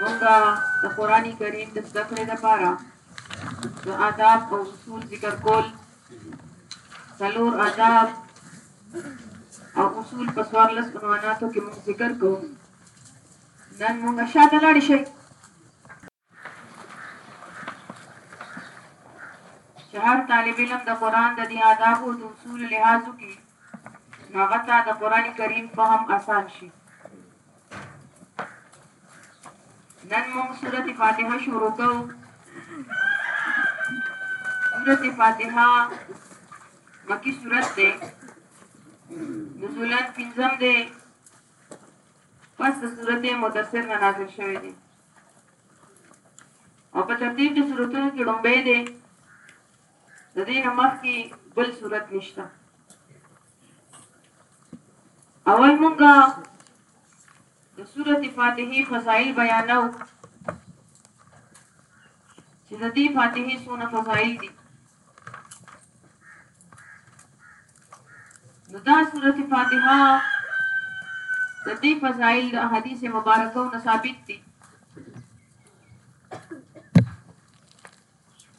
مونږه د قران کریم د زده کړې لپاره د آداب او اصول ذکر کول څلور آداب او اصول په څوار لس عنواناتو کې مونږ ذکر کوو نن مونږ شاته لاړ شئ چې هر طالب علم د قرآن د دې آدابو او د اصولو لحاظ وکړي نو هغه ته د قرآن کریم فهم اسان شي نن موږ سورت فاتحه شروع کوو سورت فاتحه مکی سورت ده نزولت پنځم ده پس د سورت مدثر نه نازل شوی دی او په ترتیبي صورتونو کې لومبۍ دی د دې نه مخکې بل صورت نشته اول مونږه د سورته فاتحه فضایل بیانو چې د دې فاتحه سونه فضایل دي نو دا سورة فاتحه د دې فضائل د حدیث مبارکو نه ثابت دي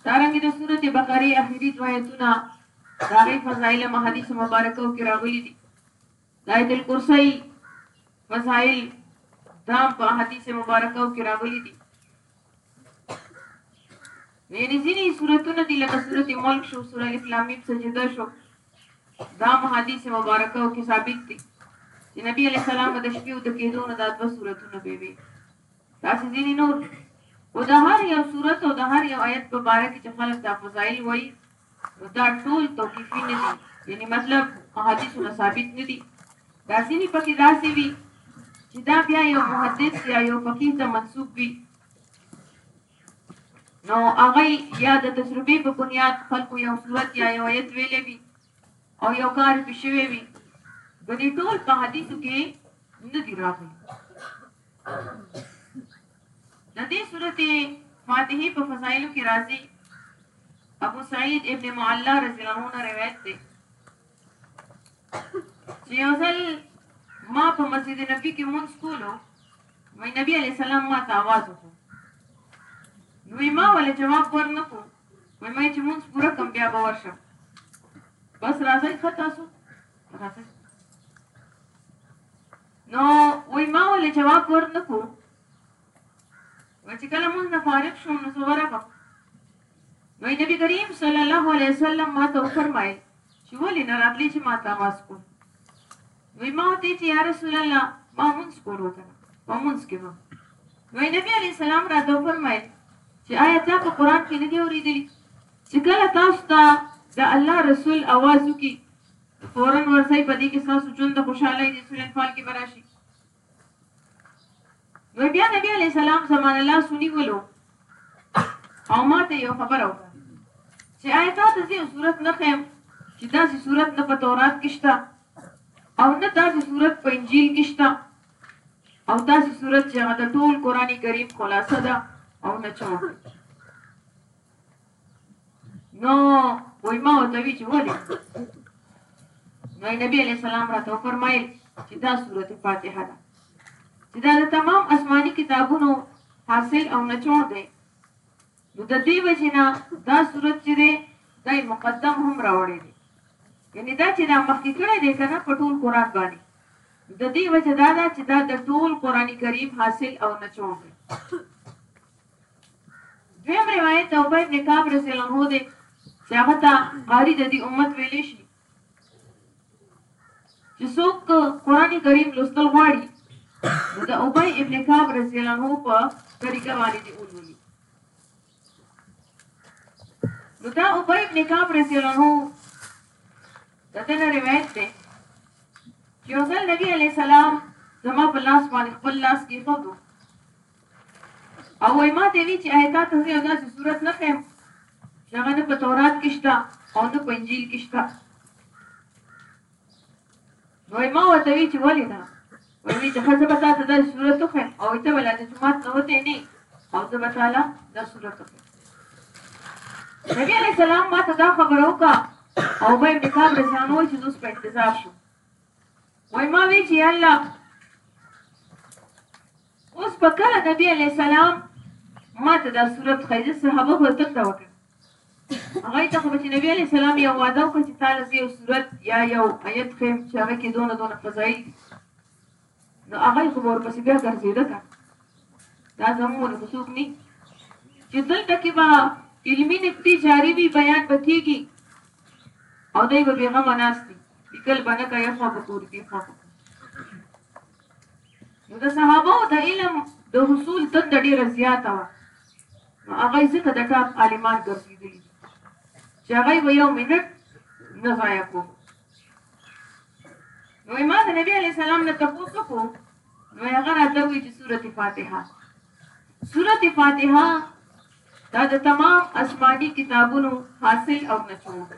دارنګ د سورته بقره اخیری دوایتونه دا غي فضائل حدیث مبارکو کې راغلي دي دایت الکرسی فضائل دا په حدیث مبارکه کې راغلي دي یعنی ځینې صورتونه دي لکه صورت ملک شو سورة الف لام میم سجده شو دا په حدیث مبارکه کې ثابت دي چې نبی علی السلام د شپې او د کېدو نه دا دوه صورتونه به وي تاسو ځینې نور او د هر یو صورت او د هر یو آیت په باره کې چې خلک دا فضایل وایي نو دا ټول توقیفي نه دي یعنی مطلب احادیثو نه ثابت نه دي دا ځینې پکې داسې وي چې دا بیا یو محدث یا یو فقیه ته منسوب وي نو هغه یا د تجربې په بنیاد خلکو یو صورت یا یو آیت ویلې وي او یو کار په شوی وي غني ټول په حدیثو کې نه دی راغلی د دې سورت فاتحې په فضائلو کې راځي ابو سعید ابن معلا رضی الله عنه روایت دی چې یو ځل ما په مسجد نبی کې مونږ کولو وای نبی علی سلام ما ته आवाज وکړ نو ما ول جواب ورنکو وای ما چې مونږ پوره کم بیا به ورشم بس راځي خطا سو راځي نو وای ما ولې جواب ور نه کو وای چې کله مونږ نه فارغ شوم نو زه ورغم نو نبی کریم صلی الله علیه وسلم ما ته فرمایي چې ولې نه راتلی چې ما ته واس کو وی ما ته چې یا رسول الله ما مونږ کولو کنه ما مونږ کې ما نو نبی علی السلام را ته فرمایي چې آیا تا په قران کې نه دی اوریدلی چې کله تاسو ته د الله رسول आवाज وکي فورن ورځی په دی کی ستاسو ژوند د خوشحالی دی سورې انفال کی به راشی نو بیا نبی علی سلام زمان الله سونی ولو او ما ته یو خبر او چې آیا تا ته زه صورت نه خیم چې دا سی صورت نه په تورات کې شته او نه دا سی صورت په انجیل کې شته او دا سی صورت چې هغه د ټول قرآنی کریم خلاصه ده او نه چوک نو وای ما ورته وی چې ولې نو نبی علیہ السلام راته فرمایل چې دا سورته فاتحه ده چې دا د تمام آسماني کتابونو حاصل او نچوړ دی نو د دې وجنه دا صورت چې دی دای مقدم هم راوړی دی یعنی دا چې دا مخکې کړی دی کنه په ټول قران باندې د دې وجه دا ده چې دا د ټول قران کریم حاصل او نچوړ دی دویم روایت د ابی بن کعب رضی الله عنه دی چې هغه ته قاری د دې امت ویلی شي چې څوک قران کریم لوستل غواړي نو د ابی ابن کعب رضی الله عنه په طریقه باندې دی ولولي نو دا ابی ابن کعب رضی الله عنه دته روایت ده چې یو ځل نبی علی سلام زما په لاس باندې خپل لاس کې خو او وایي ما ته وي چې آیا تا ته زه یو داسې صورت نه ښیم چې هغه نه په تورات کې شته او نه په انجیل کې شته نو ما ورته وی چې ولې نه وی چې خزه به تاسو د صورت خو او ته ولا د جمعات نه وته نه او زه به تعالی د صورت خو نبی علیہ السلام ما ته دا خبر وکا او به د کار رسانو چې زوس په انتظار شو وای ما وی چې الله اوس په کله نبی علیه السلام ماته دا صورت ښایي ځکه صحابه خو تنده وکړه هغه ته خو چې نبی علی سلام یو وعده وکړ چې تعالی یو صورت یا یو آیت خو چې هغه کې دونه دونه فضایل نو هغه خو ورپسې بیا ګرځیده کا دا زموږ نه څوک نه چې دلته کې با علمي نکتي جاری وي بیان بکیږي او دای به بیغه مناستی لیکل باندې کا یو خو بکور کې خو نو د صحابو د علم د حصول تنده ډېره زیاته وه، نو هغه یې ځکه د ټاپ عالمان ګرځېدلي دي چې هغه یې به یو منټ نه ضایع کوو. نو یې ما د نبي علیه السلام نه تپوس وکړو، نو یې هغه راته وویل چې سورت فاتحه سورت فاتحه دا د تمام آسماني کتابونو حاصل او نچوړ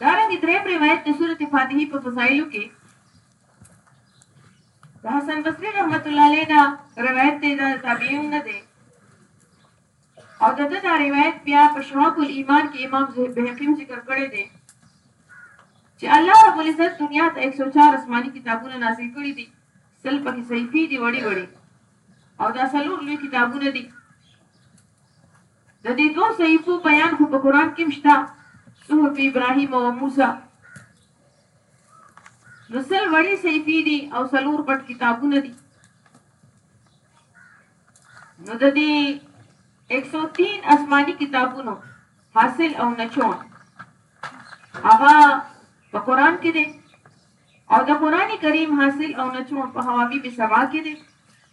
دارنګه دریم روایت د سورت فاتحی په فضائلو کې د حسن بصری رحمت الله علیه نه روایت دی دا تابعیون نه دی او د دې دا روایت بیا په شعب الایمان کې امام بهقیم ذکر کړی دی چې الله رب العزت دنیا ته 104 آسماني کتابونه نازل کړي دي سل پکې صحیفې دي وړي وړي او دا سلور لوی کتابونه دي د دې دوو صحیفو بیان خو په قرآن کې هم شته، صحف ابراهیم او موسی. نو سل وړې صحیفې دي او څلور غټ کتابونه دي. نو د دې 103 آسماني کتابونو حاصل او نچوړ هغه په قرآن کې دی او د قرآن کریم حاصل او نچوړ په حوامیم سبا کې دی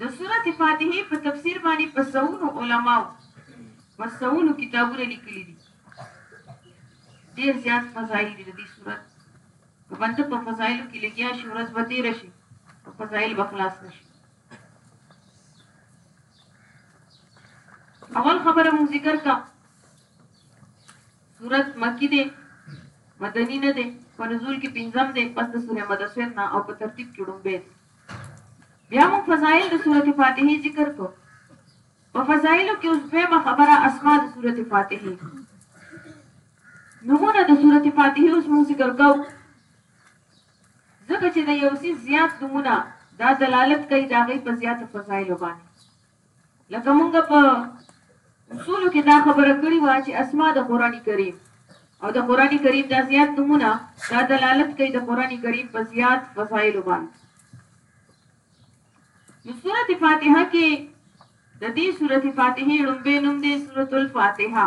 د سورت فاتحه په تفسیر باندې په سونو علماو په سونو کتابونه لیکلي دي ډیر زیات فضایل دي د دې سورت په بنده په فضایلو کې لګیا شي ورځ به تیر شي په فضایل به خلاص شي اول خبره مونږ ذکر کا سورت مکی دی مدنی نه دی په نزول کې پنځم دی پس د سوره مدثر نه او په ترتیب کې ډومبه بیا مونږ فضایل د سوره فاتحه ذکر کو په فضایلو کې اوس دویمه خبره اسماء د سوره فاتحه نمونه د سوره فاتحه اوس مونږ ذکر کوو ځکه چې د یو څیز زیات نومونه دا دلالت کوي د هغې په زیاتو فضایلو باندې لکه مونږ په اصولو کې دا خبره کړې وه چې اسما د قرآن کریم او د قرآن کریم دا زیات نومونه دا دلالت کوي د قرآن کریم په زیات فضایلو باندې نو سورت فاتحه کې د دې سورت فاتحه لومبې نوم دی سورت الفاتحه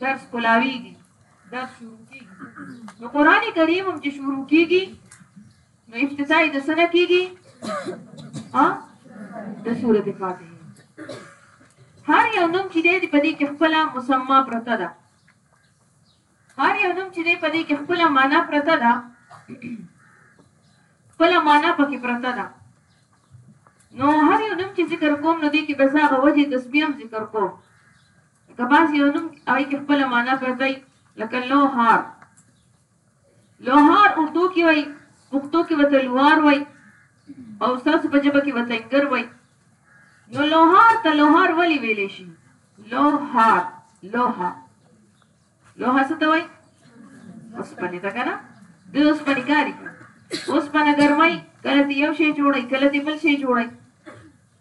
درس کولاویږي درس شروع کیږي نو قران کریم هم چې شروع کیږي نو افتتاح د سره کیږي ها د سورته فاتحه هر یو نوم چې دی په دې کې خپل مسما پرته ده هر یو نوم چې دی په دې کې خپل معنا پرته ده خپل معنا پکې پرته ده نو هر یو نوم چې ذکر کوم نو دې کې بس هغه وجه تسبیح هم ذکر کوم که بعض یو نوم هغه کې خپل معنا پرته وي لکه لوهار لوهار اردو کې وای پښتو کې وته لوهار وای او تاسو په جبه کې وته انګر وای نو لوهار ته لوهار ولی ویل شي لوهار لوها لوها څه ته وای اوس پنه تا کنه د اوس پنه کاری اوس پنه ګرمای کله یو شی جوړای کله بل شی جوړای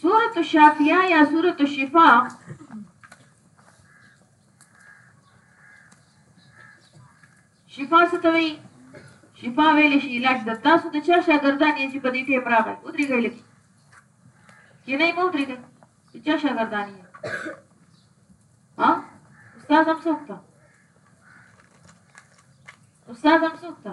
سورة الشافیه یا سورة الشفا شفا څه ته وایي شفا ویل شي علاج د تاسو د چا شاګردان یې چې په دې ټیم راغی ودرېږئ لږې کینئ مه ودرېږئ د چا شاګردان یې ها استاد هم څوک ته استاد هم څوک ته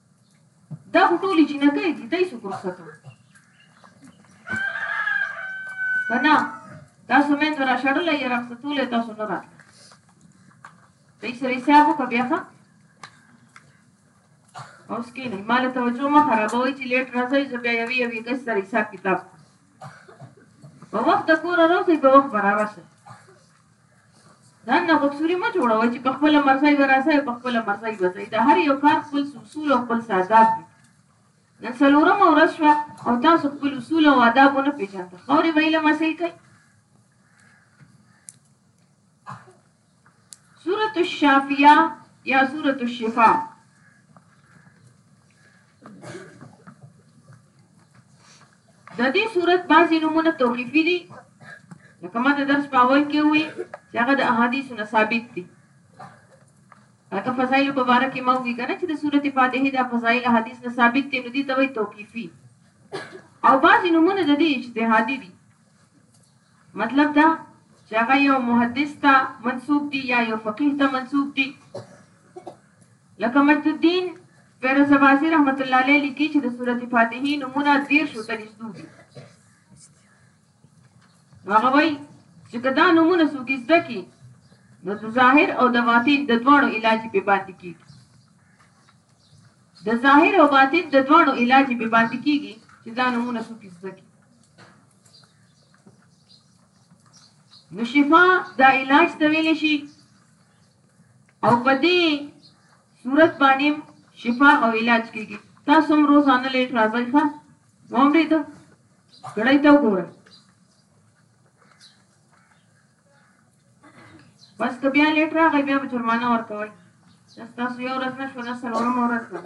دا خو ټولې جینکۍ دي دی څوک رخصت وړي که نه تاسو میندو را شړلی یې رخصتولی تاسو نه راتله دی سره حساب وکړه بیا ښه اوس کېنئ ما له توجه مه خرابوئ چې لیټ راځئ زه بیا یوې یوې ګس سره حساب کتاب په وخت د کوره راوځئ په وخت به راراسئ ځان نه غوڅوري مه جوړوئ چې په خپله مرضۍ به راځئ او په خپله مرضۍ به ځئ. د هر یو کار خپل اصول او خپل څه آداب دي. نن څلورمه ورځ شوه او تاسو خپل اصول او آداب ونه پیژنده خورې به علم حاصل کړئ سورة الشافیه یا سورة الشفا د دې صورت بعضې نومونه توقیفي دي لکه ما د درس په اول کې وي چې هغه د احادیثو نه ثابت دي هغه فضایل په باره کې ما وی کنه چې د سورته فاتحه د فضایل حدیث نه ثابت دي نو دي ته وي توقیفي او بعضې نومونه د دې اجتهادي دي مطلب دا چې هغه یو محدث ته منسوب دي یا یو فقیه ته منسوب دي لکه مجد الدین فیروز آبادي رحمت الله علیه لیکي چې د سورت فاتحې نمونه دیر شو ته نږدو دي هغه وایي چې که دا نمونه څوک زده کړي نو د ظاهر او د باطن د دواړو علاج په باندې کېږي د ظاهر او باطن د دواړو علاج به پاتې کیږي چې دا نمونه څو کیسه کی نو شفا دا علاج ته ویل شي او په دې صورت باندې شفا او علاج کیږي تاسو هم روزانه لیټ راځئ ښه ومرید کړی ته وګوره بس که بیا لیټ راغی بیا به جرمانه ورکوئ دا ستاسو یو ورځ نه شوه دا څلورمه ورځ ده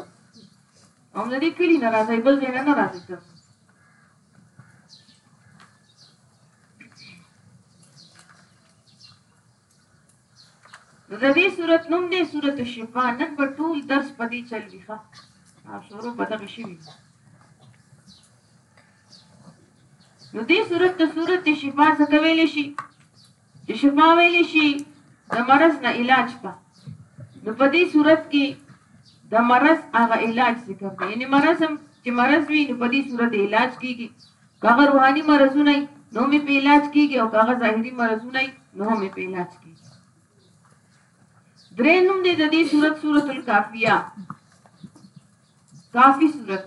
هم د دې کلي نه راځئ بل ځای نه نه راځئ تاسو نو د دې صورت نوم دی صورت الشفا نن به ټول درس په دې چل وي ښه شروع په دغه شي وي نو دې صورت ته صورت شفا څخه ویل شي چې شفا ویل شي د مرض نه علاج ته نو په دې صورت کې د مرض هغه علاج ذکر دی یعنی مرض هم چې مرض وي نو په دې صورت علاج کیږي هغه روحاني مرزونه نو می په علاج کیږي او هغه ظاهري مرزونه نو می په علاج کیږي درې نوم دې د دې صورت سورۃ الکافیہ کافی صورت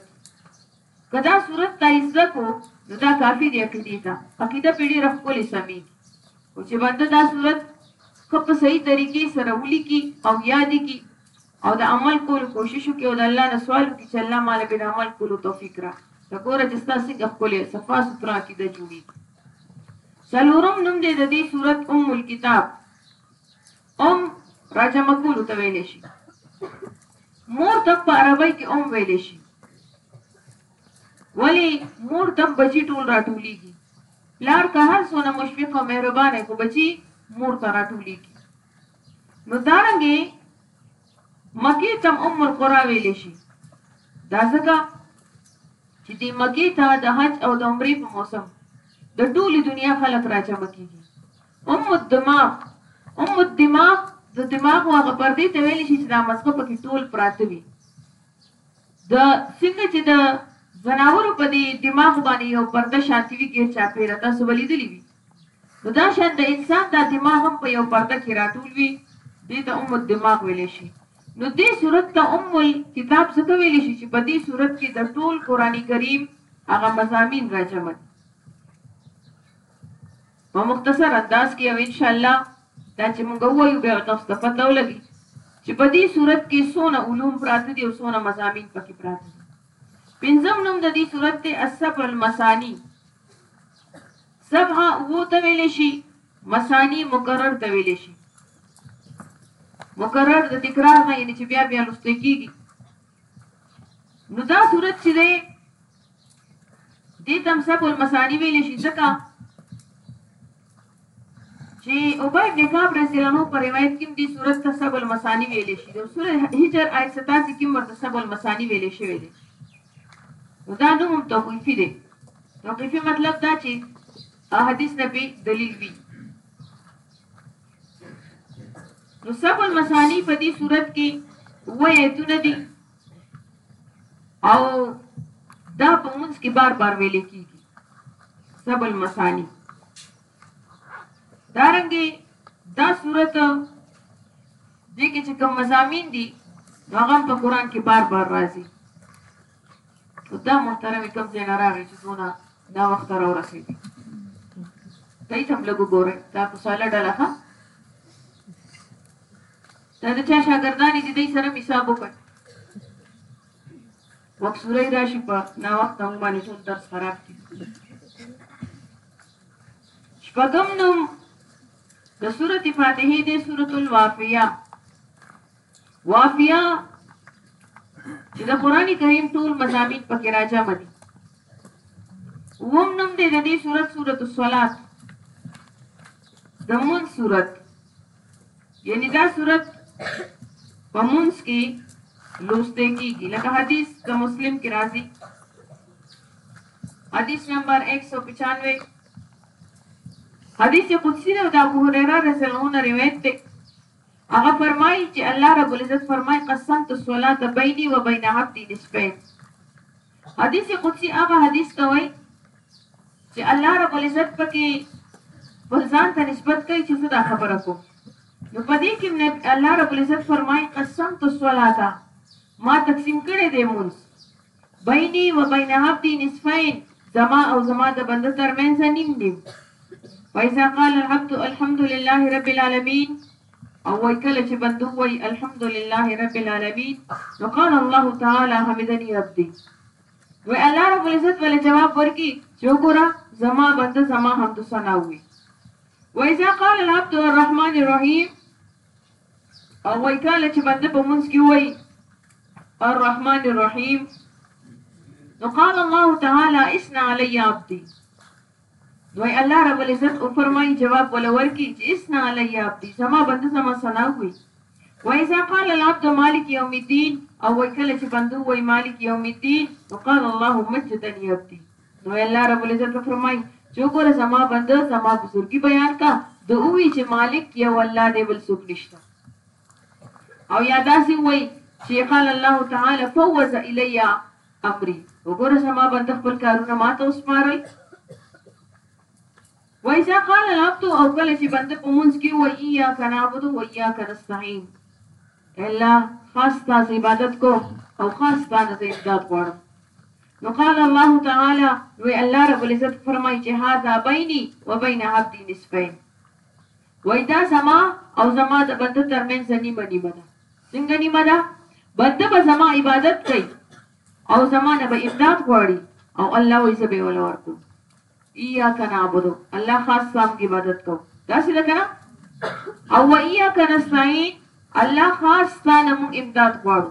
که دا سورت تاي زده کو نو دا کافي دي عقيدي ته عقيده پي ډيره ښکلي سميږي خو چي بنده دا سورت ښه په صحيح طريقي سره وليکي او يادي کي او د عمل کولو کوشش وکړي او د الله نه سوال وکړي چي الله ماله به د عمل کولو توفيق را ته ګوره چي ستا څنګه ښکلي صفا سوترا عقيده جوړيږي څلورم نوم دی د دې سورت ام الكتاب ام را جمع کولو ته ویلی شي مور تم په عربی کې ام ویلی شي ولی مور تم بچی ټول را ټولیږي لار که هر څونه مشفق او مهربان خو بچی مور ته را ټولیږي نو دارنګه مکی تم ام القرا ویلی شي دا ځکه چې د مکی ته د حج او د عمرې په موسم د ټولې دنیا خلک را جمع کیږي ام الدماغ، ام الدماغ، د دماغ هغه پردې ته ویل شي چې دا مزغه پکې ټول پراته وي د څنګه چې د زناورو په دې دماغ باندې یو پرده شانتي وي غیر چاپیره تاسو ولیدلی وي نو دا شان د انسان دا دماغ هم په یو پرده کې راټول وي دې ته ام الدماغ ویل شي نو دې صورت ته ام الکتاب څه ویل شي چې په دې صورت کې د ټول قرآني کریم هغه مزامین راجمع دي په مختصر انداز کې او ان شاء الله دا چې موږ ووایو بیا تاسو ته پته ولګي چې په دې صورت کې څونه علوم پراته دي او څونه مضامین پکې پراته دي پنځم نوم د دې صورت ته السبع المثانی سبع وو ته ویل شي مثانی مکرر ته ویل شي مکرر د تکرار نه یعنی چې بیا بیا لوستل کیږي نو دا صورت چې دی دې تم سب المسانی ویل شي ځکه چې ابی ابن کعب رضی الله عنه پر روایت کې دې صورت ته سب المسانی ویل شي د سوره هجر آیت 87 کې مرته سب المسانی ویل شي ویل دا نو هم توقیفي دی توقیفي مطلب دا چې حدیث نبی دلیل وی نو سب المثانی په دې صورت کې وې ایتونه دي او دا په موږ کې بار بار ویل کیږي سب المثانی دارنګي دا صورت دې کې چې کوم مزامین دي هغه په قران کې بار بار راځي دا محترم کوم ځای نه راغی چې دونه دا وخت را ورسېدی دای ته لګو ګورئ دا کوساله ډله ښه دا د چا شاګردانې دي دوی سره حساب وکړ مقصوره یې راشي په ناوخته مو باندې ټول درس خراب کړي شپږم نوم د سورة فاتحې دی سورة الوافیه واقعا چې د قران کریم ټول مضامین پکې راجمع دي ووم نوم دی د دې سورت سورت الصلات د مون سورت یعنی دا سورت په مونږ کې لوسته کیږي لکه حدیث د مسلم کې راځي حدیث نمبر 195 حدیث قدسی ده د ابو هريره رضی الله عنه روایت ده هغه فرمائی چه الله رب العزت فرمائی قسمت الصلاة بینی و بین عبدی نصفین حدیث قدسی هغه حدیث ته وای چې الله رب العزت پکې خپل ځان ته نسبت کوي چې زه دا خبره کوم نو په دې کې الله رب العزت فرمایي قسم تو صلاتا ما تقسیم کړی دی مونږ بینی و بین عبدی نصفین، زما او زما د بنده تر منځ نیم نیم. فاذا قال العبد الحمد لله رب العالمین او وای کله چې بندو وای الحمد لله رب العالمین نو قال الله تعالی حمدنی عبدی و الله رب العزت ول جواب ورکی چې وګوره زما بنده زما حمد ثنا وی و اذا قال العبد الرحمن الرحیم او وای کله چې بنده په منځ کې وای الرحمن الرحیم نو قال الله تعالی اسنا علی عبدی نو الله رب العزت او فرمایي جواب ولور کی چې اسنا علی عبدی زما بنده زما ثنا وي وإذا قال العبد مالک یوم الدین او وای کله چې بنده وای مالک یوم الدین نو قال الله مجدنی عبدی نو الله رب العزت فرمای چې وګوره زما بنده زما بزرګي بیان کا د اووی چې مالک یو الله دی بل څوک نشته او یا داسې وای چې قال الله تعالی فوز الی امری وګوره زما بنده خپل کارونه ماته وسپارل وایذا قال العبد او کله چې بنده په مونږ کې و ایا کنابود و ایا کنستعين الله خاص تاسو عبادت کو او خاص باندې امداد غواړم نو قال الله تعالی، وایي الله رب العزت فرمایي چې هذا بیني و بین عبدي نصفین، وایي دا زما او زما د بنده ترمنځ نیمه نیمه ده. څنګه نیمه ده؟ بنده به زما عبادت کوي او زما نه به امداد غواړي او الله وایي زه به یې وله ورکوم. ایاک نعبدو الله خاص ستا موږ عبادت کوو داسې ده که نه او و ایاک نستعین الله خاص ستا نه موږ امداد غواړو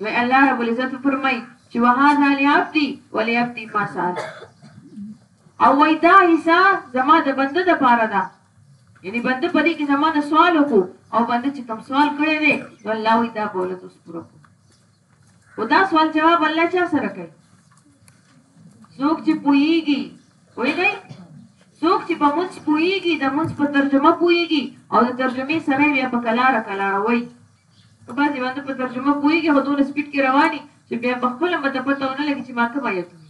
وی الله رب العزت فرمای چې وهذا لعبدي ولعبدي ما سال او وای دا حصہ زما د بنده د پاره ده یعنی بنده په دې کې زما د سوال وکړو او بنده چې کوم سوال کړی دی نو الله وی دا بوله تاسو پوره او دا سوال جواب الله چا سره کوي څوک چې پويږي وای دی څوک چې په موږ پويږي د موږ په ترجمه پويږي او د ترجمه سره بیا په کلاره کلاره وای که بعضی وانه په ترجمه پوهیږی خو دونه سپیډ کی روانی چی بیا په خپله مته پته ونه لګی چی ما کوم ایت وویل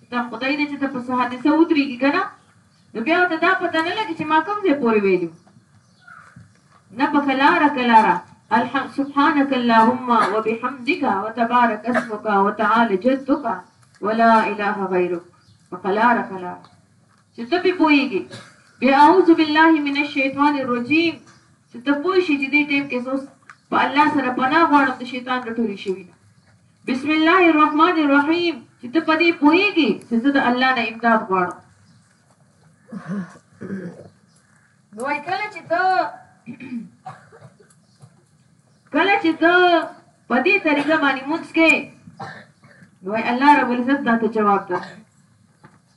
که تا خدای نه چی ته په څه حادثه ودریږی کنه نو بیا ورته دا پته نه لګی چی ما کوم ځای پوری ویلو نه په کلاره کلاره الحمد سبحانك اللهم وبحمدك وتبارك اسمك وتعالى جدك ولا اله غيرك په کلاره کلاره چې ته پرې پوهېږې، بیا اعوذ بالله من الشیطان الرجیم چې ته پوه شې چې دې ټایم کې زه اوس په الله سره پناه غواړم د شیطان له ټولې شوي نه، بسم الله الرحمن الرحیم چې ته په دې پوهېږې چې زه د الله نه امداد غواړم. نو وایي کله چې ته کله چې ته په دې طریقه باندې مونږ کې نو الله رب العزت دا ته جواب ده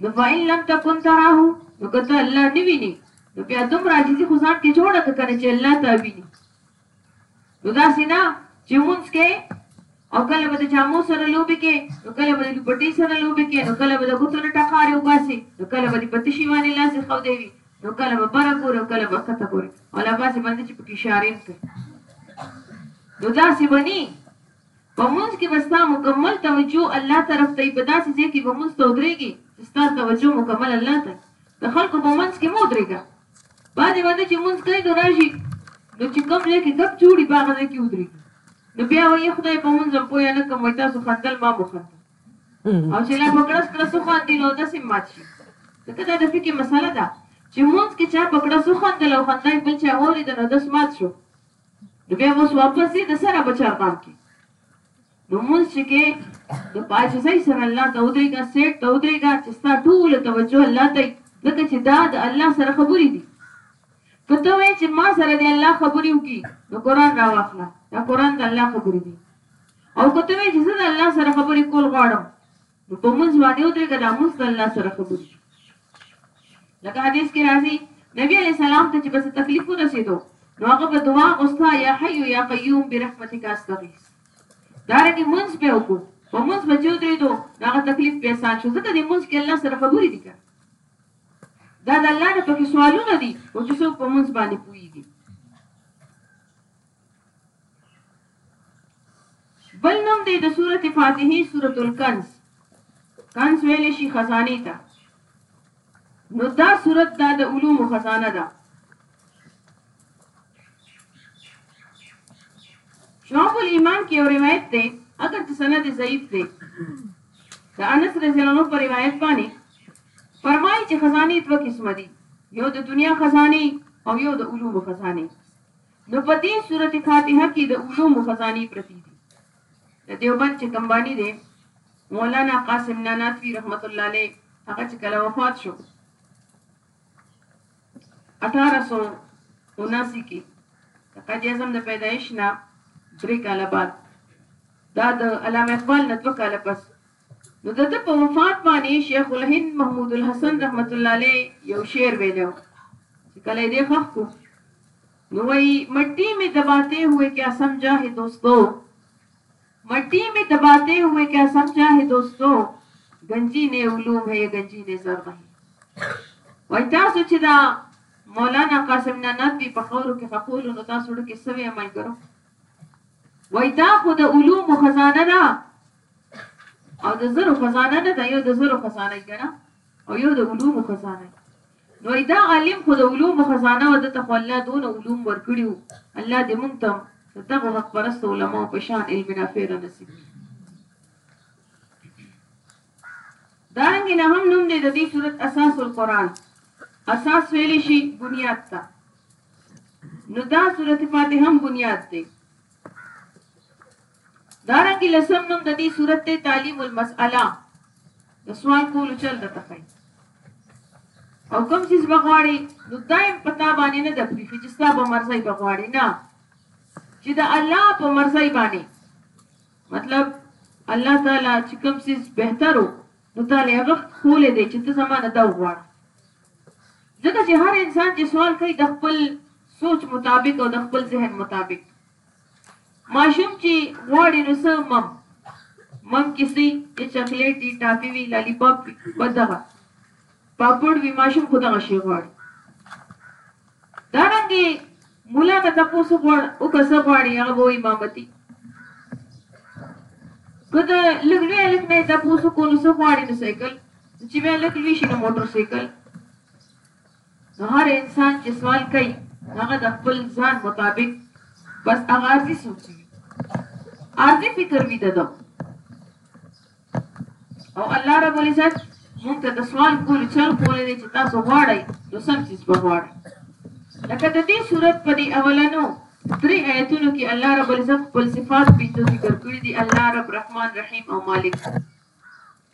نو فإن لم تكن تراه نو که ته الله نه ویني نو بیا دومره عاجزي خو ځان کې جوړه که کنه چې الله تا ویني نو داسې نه چې مونځ کې او کله به د جامو سره لوبې کې نو کله به د دوپټې سره لوبې کې نو کله به د ګوتو نه ټقارې وباسي نو کله به د پتې شي باندې لاس یې خودې وي نو کله به بره ګوري او کله به ښکته ګوري او لا باسې باندې چې پکې اشارې هم کوي نو داسې به ني په مونځ کې به ستا مکمل توجه الله طرف ته وي، په داسې ځای کې به مونځ ته ودرېږې چې ستا توجه مکمل الله ته وي، د خلکو په منځ کې مه ودرېږه، بعضې بنده چې مونځ کوي نو راشي نو چې کوم ځای کې ګپ جوړي په هغه ځای کې ودرېږي نو بیا وایي خدایه په مونځ هم پوه نه کړم وایي تاسو خندل ما هم وخندل او چې لا په کړس کړس وخاندي نو اودس هم مات شي ځکه دا د فقې مسله ده چې مونځ کې چا په کړس وخندل او خندا یې بل چا واورېده نو اودس مات شو. نو بیا اوس واپس یې د سره په چارباغ کې نو مونږ چې کې د پاجزۍ سره الله ته ودرېږه سیټ ته ودرېږه چې ستا ټول توجه الله ته ځکه چې دا د الله سره خبرې دي که ته وایې چې ما سره د الله خبرې وکړي نو قرآن را واخله دا قرآن د الله خبرې دي او که ته وایې چې زه د الله سره خبرې کول غواړم نو په مونځ باندې ودرېږه دا مونځ د الله سره قبول شو لکه حدیث کې راځي نبی علیه السلام ته چې بس تکلیف ورسېدو نو هغه به دعا غوښته یا حی یا قیوم برحمتک استغیث دا رنګه مونږ به وکړو په مونږ به چې درېدو هغه تکلیف به آسان شو ځکه د مونږ کې الله سره خبرې دي کنه دا د الله نه پکې سوالونه دي او چې څوک په مونږ باندې پوهیږي بل نوم دی د سورت فاتحی سورت الکنز کنز ویلی شي خزانی ته نو دا سورت دا د علوم خزانه ده شعب الایمان کې یو روایت دی اگر چې سند ضعیف دی د انس رضی الله عنه پر روایت باندې فرمایي چې خزانی دوه قسم دي یو د دنیا خزانی او یو د علوم خزانی نو په دې سورت فاتحه کې د علومو خزانې پرتې دي د دیوبند چې کوم بانی دی مولانا قاسم ناناتوی رحمت الله علیه هغه چې کله وفات شو 1879 کې د قاضي اعظم د پیدایش نه درې کاله بعد دا د علامه اقبال نه دوه کاله پس نو د ده په وفات باندې شیخ الهند محمود الحسن رحمت الله علیه یو شعر ویلی و چې کله یې دې ښخ کو نو وایي مټي مې دباتے ہوئے کیا سمجھا ہے دوستو مټي مې دباتے ہوئے کیا سمجھا ہے دوستو گنجی نے علوم ہے گنجی نے زر نہیں وای تاسو چې دا مولانا قاسم نانوتوی په خورو کې خپول نو تاسو ډکه سوي ملګرو وای دا خو د علوم خزانه ده او د زرو خزانه نه ده یو د زرو خزانه یې کنه او یو د علوم خزانه یې نو دا عالم خو د علوم خزانه و دته خو الله دونه علوم ورکړي وو الله دې مونږ ته دغه حق پرست علما په شان علم نافع را نصیب دارنګ نه هم نوم دې د دې صورت اساس القرآن اساس ویلې شي بنیاد ته نو دا صورت فاتحه هم بنیاد دی دارنګه لسم نوم د دې صورت دی تعلیم المسأله د سوال کولو چل د تخی او کوم څه بغواړي نو دایم پتا باندې نه د پریخي چې ستا په مرزي بغواړي نه چې د الله په مرزي باندې مطلب الله تعالی چې کوم څه بهترو نو تعالی هغه خولې دی چې ته زمانه دا وغواړ ځکه چې هر انسان چې سوال کوي د خپل سوچ مطابق او د خپل ذهن مطابق ماشوم چې غواړي نو څه مم مم کې سي چې چاکلیټ دي ټاپي وي لالی پاپ وي بدغه پاپړ وي ماشوم خو دغه شی غواړي دارنګې مولا نه تاسو غواړ او که څه غواړي هغه وو امامتي که د لږ لوی هلک نه تاسو کو نو څه غواړي نو سایکل چې بیا لږ لوی شي نو موټر سایکل نو هر انسان چې سوال کوي هغه د خپل ځان مطابق بس هغه ارزي سوچي ارزي فکر وي ددو او الله رب العزت مونږ ته د سوال کولو چل کولې دي چې تاسو غواړئ نو سم چیز به غواړئ لکه د دې صورت په دې اولنو درې آیتونو کې الله رب العزت خپل صفات پنځه ذکر کړی دي الله رب رحمان رحیم او مالک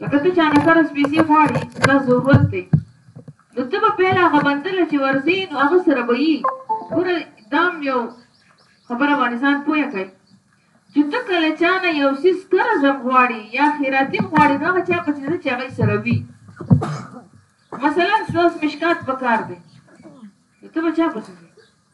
لکه ته چانه قرض پیسې غواړي چې دا ضرورت دی نو ته به پیل هغه بندل چې ورځي نو هغه سره به یي ګوره دام یو خبره باندې ځان پوهه کوي چې ته کله چانه یو سیس قرض هم غواړي یا خیراتي هم غواړي نو هغه چا په څیر چې هغه سره وي مثلا سوس مشکات پکار دی ته به چا په څیر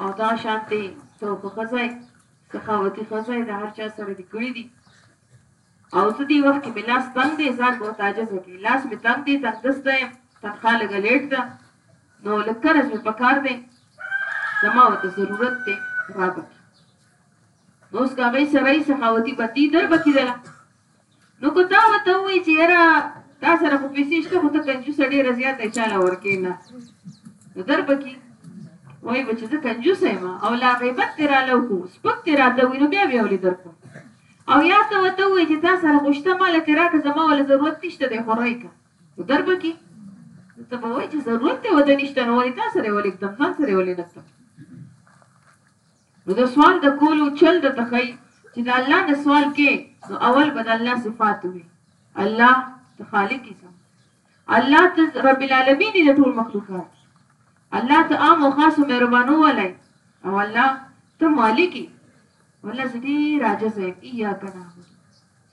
او دا شان دی ته خو ښځه یې سخاوتي ښځه یې د هر چا سره دې کړي دي او زه دې وخت کې مې لاس تنګ دی ځان به ورته عاجزه کړي لاس مې تنګ دی تندسته یم تنخوا لږه لیټ ده نو لږ قرض مې په کار دی زما ورته ضرورت دی رابکي نو اوس که هغې سره یې سخاوتي بندي در بکیدله نو که تا ورته ووایي چې یاره تا سره خو پیسې شته خو ته کنجوسه ډېره زیاته یې چاله ورکې نه نو در به کي وایي به چې زه کنجوسه یم او لا غیبت دې راله وکړو سپک دې راته ووایي نو بیا بیا ولې در کوم او یا ته ورته ووایي چې تا سره خو شته ماله ترې راکړه زما وله ضرورت نشته دی خو راکړه نو در به کي ته به وایي چې ضرورت دې ورته نشته نو ولې تا سره یې ولېږدم ځان سره یې ولې نه نو د سوال د کولو چل درته ښيي چې د الله نه سوال کې نو اول به د الله صفات وي الله ته خالق اسم الله ته رب العالمین د ټول مخلوقات الله ته عام او خاص مهربانو ولای او الله ته مالکی والله زه ډیر عاجز یم ایاک نعبد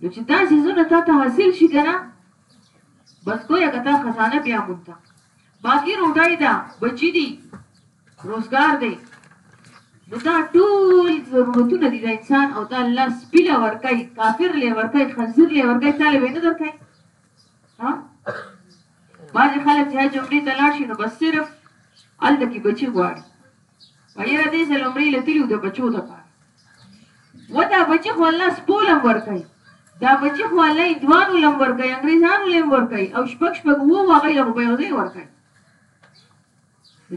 نو چې دا څیزونه تا ته حاصل شي که نه بس ګویا که تا خزانه بیا مونته باقي روډۍ ده بچي دي روزګار دی نو دا ټول ضرورتونه دي د انسان او دا الله سپی له ورکوي کافر له ورکوي خنزیر له ورکوي تا له به نه درکوي بعضې خلک چې هغه جملې ته لاړ شي نو بس صرف هلته کې بچي غواړي ويره دې ځل عمرې لتلي د بچو د پاره و دا بچي خو الله سپولم ورکړي دا بچي خو الله هندوانو لم ورکړي انګريزانو لم ورکړي او شپږ شپږ وو هغه له په یو ځای ورکړي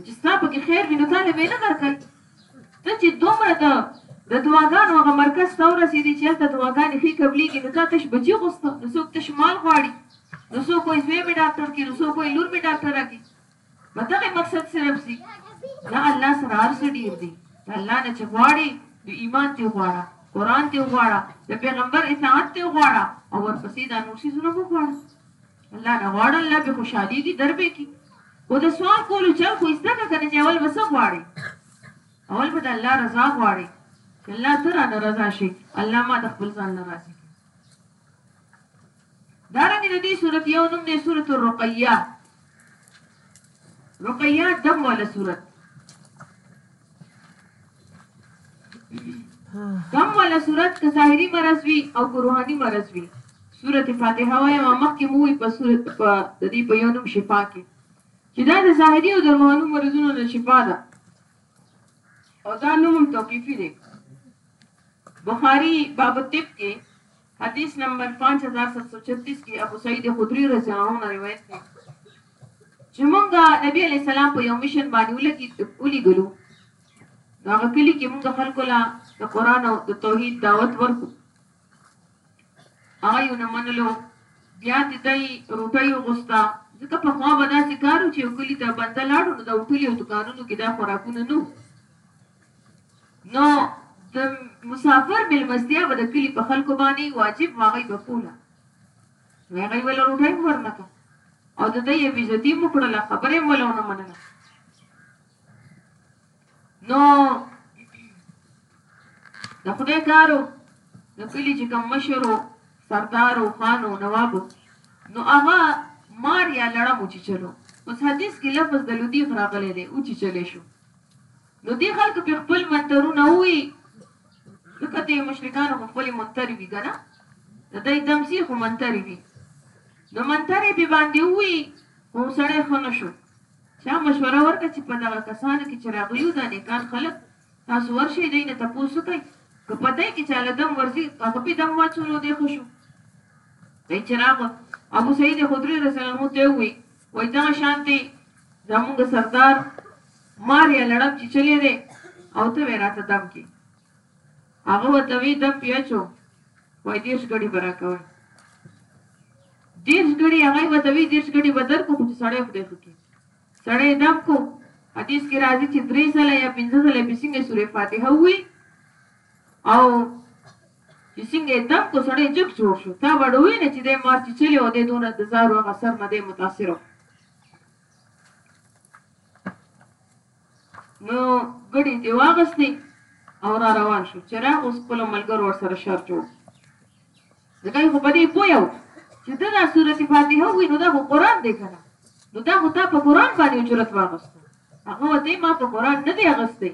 چې ستا په کې خیر وي نو تا له به نه درکړي ته چې دومره د د دعاګانو هغه مرکز ته ورسېدې چې هلته دعاګانې ښې قبلېږي نو تا تش بچي غوسته نو څوک تش مال غواړي نو څوک وایي زوی مې ډاکټر کې نو څوک وایي لور مې ډاکټره کې په دغه مقصد صرف ځي. له الله سره هر څه ډېر دي. له الله نه چې غواړې، نو ایمان ترې وغواړه، قرآن ترې وغواړه، د پیغمبر اطاعت ترې وغواړه او ورپسې دا نور څیزونه مه غواړه. الله نه غواړه، الله پرې خوشحالېږي، در به یې کړي. خو د سوال کولو چل خو یې زده کړه، که نه چې اول به څه غواړې؟ اول به د الله رضا غواړې، چې الله ته رانه رضا شې، الله ما د خپل ځان نه راضي کړې. دارنګه د دې سورت یو نوم دی سورت الرقیه رقیه دم والا سورت دم والا سورت که ظاهری مرض وي او که روحاني مرض وي سورت فاتحه وایي ما مخکې مو وي په سورت په د دې په یو نوم شفا کې چې دا د ظاهری او د روحاني مرزونو نه شفا ده او دا نوم هم توقیفي دی. بخاري باب الطب کې حدیث نمبر 5736 کې ابو سعید خدری رضی الله عنه روایت دی چې مونږه نبی علی السلام په یو مشن باندې ولګي ولي ګلو هغه کلی کې مونږ خلکو لا د قران او د توحید دعوت ورکو هغه یو نه منلو بیا د دی روټی وغوسته ځکه پخوا به داسې کارو چې یو کلی ته بنده لاړو نو د هوټلی او دکانونو کې دا خوراکونه نو نو د مسافر ملمستیا به د کلی په خلکو باندې واجب واغی به کوله نو هغه ویل روټی ورنکه او د دی بیزتی مکړه خبره مولونه منله نو د خدای کارو د کلی چې کوم مشر و سردار و خان و نواب نو هغه مار یا لړم وچیچلو اوس حدیث کې لفظ د لدیغ راغلی دی وچیچلی شو نو دې خلکو په خپل منترونه ووي ځکه ته مشرکانو خو خپلې منترې وي که نه د دوی دمسي خو منترې وي نو منترې پې باندې ووي خو سړی ښه نه شو چا مشوره ورکړه چې په دغه کسانو کې چې راغلي وو دا نېکان خلک تاسو ورشئ دوی نه تپوس وکړئ که پته یې کې چا له دم ورځي هغه پې دم واچو نو دی ښه شو دی چې راغه ابو سعید خدری رضی الله عنه ته وویل وایي دغه شان دی زمونږ سردار مار یا لړم چې چلی دی او ته به راته دم کې هغه ورته وي دم پی اچو وای دیرش ګړی به راکوی دیرش ګړی هغه ورته وي دیرش ګړی به درکو خو چې سړی خدای خو کې سړی دم کو حدیث کې راځي چې درې ځله یا پنځه ځله به څنګه سورې فاتحه وي او چې څنګه دم کو سړی جګ جوړ شو تا وړوي نه چې د مار چې چلی او د دونه د زارو هغه سر نه دی متاثر و نو ګړی ترې واغستې او را روان شو چې را اوس خپلو ملګرو ورسره شر جوړ ځکه خو په دې پوه و چې ته دا سورت فاتحه ووایي نو دا خو قرآن دی که نه نو دا خو تا په قرآن باندې اجرت واغسته هغه ورته ما په قرآن نه دی اغستی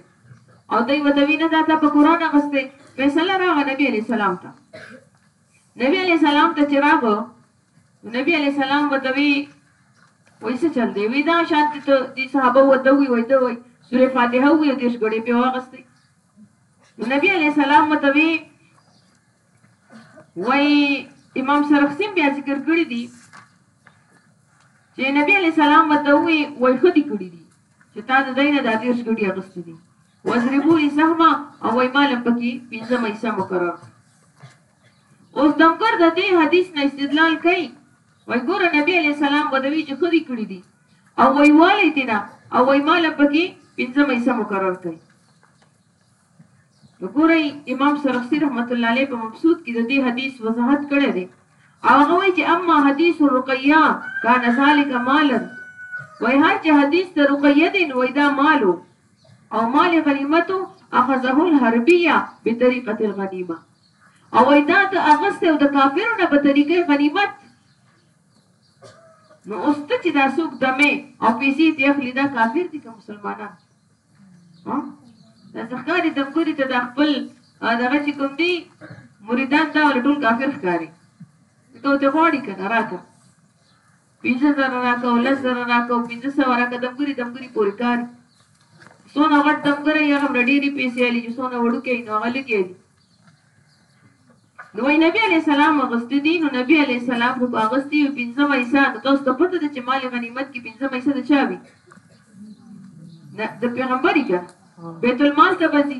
او دی ورته وي نه دا تا په قرآن اغستی فیصله راغله نبي علیه السلام ته نبی علیه السلام ته چې راغو نو نبی علیه السلام ورته وی وای څه چل دی وی دا شان ته دي صحابه ورته وی وای ته وای سوره فاتحه وی او دیش ګړې په واغستې نو نبی علیه السلام ورته وی وای امام سرخسیم بیا ذکر کړی دی چې نبی علیه السلام ورته وی وای خدي کړی دی چې تا د دینه د دیش ګړې اغستې دي وضربو الزحمه او وای مالم پکې پنځه مېسه مقرر اوس دمګر د دې حدیث نه استدلال کوي وای ګور نبی علی السلام بدوی چې خدي کړی دي او وای والي دینا او وای مالم پکې پنځه مېسه مقرر کړي ګورئ امام سرخسی رحمت الله علیه په مبسوط کې د دې حدیث وضاحت کړی دی او هغه چې اما حدیث الرقیه کان ذالک مالا وای هر چې حدیث د رقیه دین وای دا مالو او مال غنیمت اخذه الحربیه بطریقة الغنیمة او وای دا ته اغسته او د کافرو نه په طریقه غنیمت نو اوس ته چې دا څوک دمه او پیسې دی اخلي دا کافر دي که مسلمانان ها دا ځخکاري دمګوري ته دا خپل دغه چې کوم دي مریدان دا ول ټول کافر ښکاري ته ته غواړي کنه راکه پنځه زره راکه او لس زره راکه او پنځه سوه راکه دمګري دمګري پورې کار څونه غټ دمګره یې هغه ډېرې پیسې علي چې څونه وړوکی نو هغه لږې علي نو نبی علی السلام غست دي نو نبی علی السلام خو غستي او پنځه مېسا نو تاسو ته پته ده چې مال غنیمت کې پنځه مېسا د چا وي د پیغمبري کا بیت المال ته بځي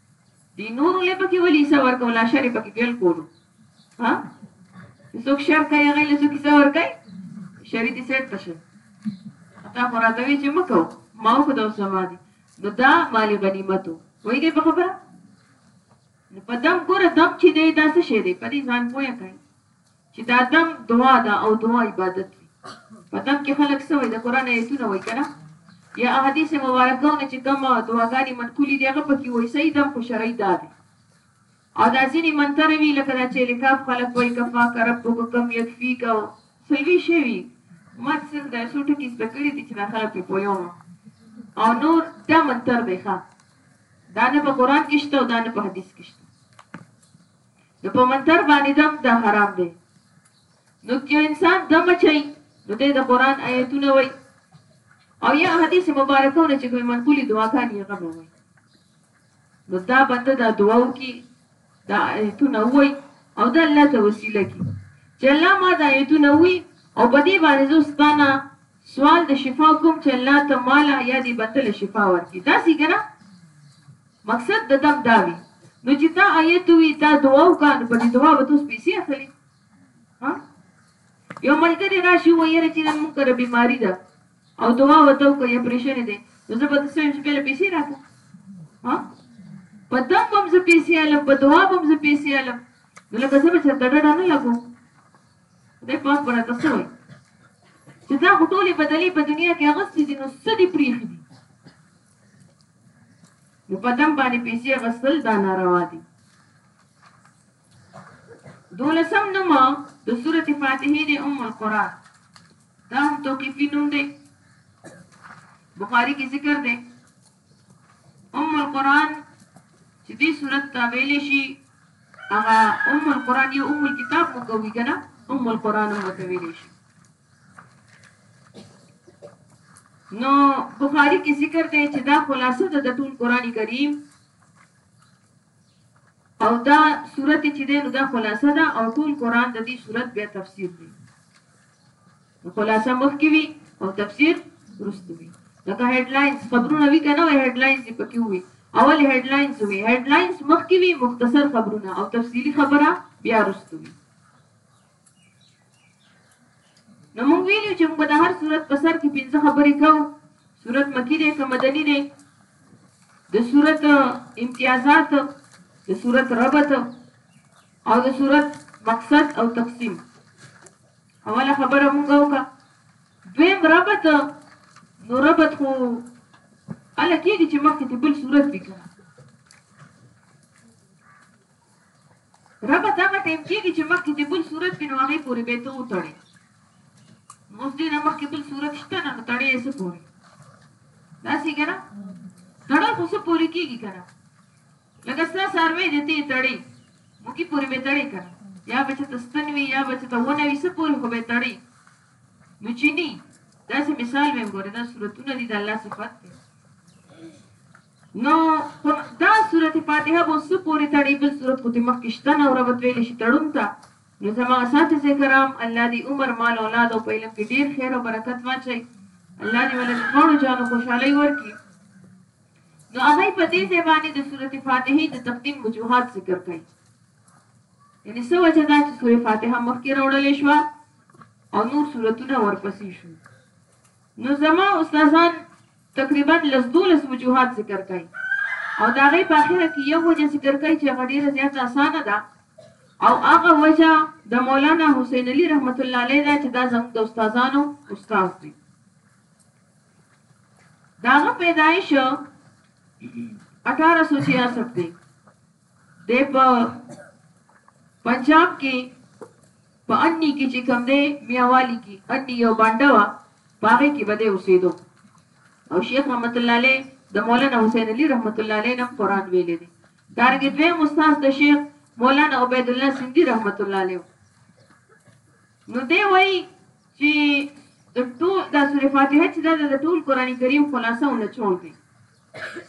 دی نورو له پکې ولي حصہ ورکول شر پکې ګل کولو ها څوک شر کوي هغه له څوک حصہ ورکړي شریعت سیټ تشه تا خو راته وی چې مکو ما خو د سما دي نو دا مال غنیمتو وای دی په خبره نو په دم ګوره دم چې دی دا څه شی دی په دې ځان پوهه کوي چې دا دم دعا ده او دعا عبادت وي په دم کې خلک څه وایي د قرآن ایتونه وایي که نه یا احادیث مبارکو نه چې کوم دعاګانې منقولې دي هغه پکې وایي صحیح دم خو شرعي دا دی او دا ځینې منتره وي لکه دا چې لکاف خلک وایي کفاک ربک کم یکفیک او سلوي شی وي ما څه دا څو ټکي زده کړي دي چې دا خلک پې پویوم او نور دا منتر دی ښه دا نه په قرآن کې شته او دا نه په حدیث کې شته نو په منتر باندې دم دا حرام دی نو یو انسان دم چي نو دی د قران آیتونه وای او یا حدیث مبارکونه چې کوم منقولي دعاګانې هغه به وای نو دا بنده دا دعاو کې دا آیتونه وای او دا الله ته وسیله کی چې الله ما دا آیتونه وای او په دې باندې زه ستانه سوال د شفا کوم چه الله ته مالا یا دی بندله شفا ورکی داسی کنه مقصد د دم داوی نو چه تا آیت وی تا دعا وکا نو په دی دعا به توس پیسی اخلی ها یو ملګری راشی و یره چه نن مونږ کره بیماری ده او دعا وته وکا یا پریشن دی نو زه به تاسو هم شپه له پیسی راکو ها په دم بم زه پیسی علم په دعا بم زه پیسی علم نو لکه زه به چرته ډډه نه لګو خدای پاک به راته څه وایي چې ځان خو ټولې بدلې په دنیا کې اغستې دي نو څه دې پرېښي دي نو په دم باندې پیسې اغستل دا ناروا دي دولسم نوم د سورت فاتحې دی ام القرآن دا هم توقیفي نوم دی بخاری کې ذکر دی ام القرآن چې دې صورت ته ویلې شي هغه ام القرآن یو ام الکتاب مونږ وی کنه ام القرآن هم ته ویلې شي نو بخاری کې ذکر دی چې دا خلاصه ده د ټول قرآن کریم او دا صورت چې دی نو دا خلاصه ده او ټول قرآن د دې صورت بیا تفسیر دی نو خلاصه مخکې وي او تفسیر وروسته وي لکه هډلاینز خبرونه وي که نه وي هډلاینز یې پکې وي اول هډلاینز وي هډلاینز مخکې وي مختصر خبرونه او تفصیلي خبره بیا وروسته وي نو موږ ویلو چې موږ د هر صورت په سر کې پنځه خبرې کوو صورت مکی دی که مدني دی د صورت امتیازات د صورت ربط او د صورت مقصد او تقسیم اوله خبره مونږه وکا دویم ربط نو ربط خو اله کېږي چې مخکې ته بل صورت وي کنه ربط هغه ټیم کېږي چې مخکې ته بل صورت وي نو هغه پورې به ته وتړي اوس دې نه مخکې بل صورت شته نه تړي یې څه پورې داسې کنه تړل خو څه پورې کېږي کنه لکه ستا څاروی دی ته یې تړې موږي پورې به تړې که یا به چې ته ستن وي یا به چې ته ونه وي څه پورې خو به یې تړې نو چیني داسې مثال به ګورې دا صورتونه دي د الله صفت دی نو دا صورت فاتحه به څه پورې تړې بل صورت خو دې مخکې شته نه او ربط ویلی شي تړون ته نو زما اساتذ کرام الله دې عمر مال اولاد او په علم کې ډیر خیر او برکت واچي الله دې ولې ټول جانو خوشحالي ورکړي نو هغوی په دې ځای باندې د سورة فاتحې د تقدیم وجوهات ذکر کړئ. یعنې څه وجه ده چې سورة فاتحه مخکې راوړل شوه او نور سورتونه ورپسې شو. نو زما استادان تقریبا لس دولس وجوهات ذکر کړئ او د هغې په اخره کې یو وجه ذکر کړئ چې هغه ډېره زیاته اسانه ده او هغه وجه د مولانا حسین علي رحمت الله علیه ده چې دا زموږ د استادانو استاد دی. داغه پیدایش 1866 دی د په پنجاب کې په اني کې چې کم دی میاوالی کې اني یو باندې وا پاره کې بده اوسېدو او شیخ رحمت الله علیه د مولانا حسین علی رحمت الله علیه نم قران ویلې دي دارنګ دوی مستاز د شیخ مولانا عبید الله سیندی رحمت الله علیه نو دی وایي چی د ټول دا سوره فاتحه چی دا د ټول قران کریم خلاصه او نچوړ دی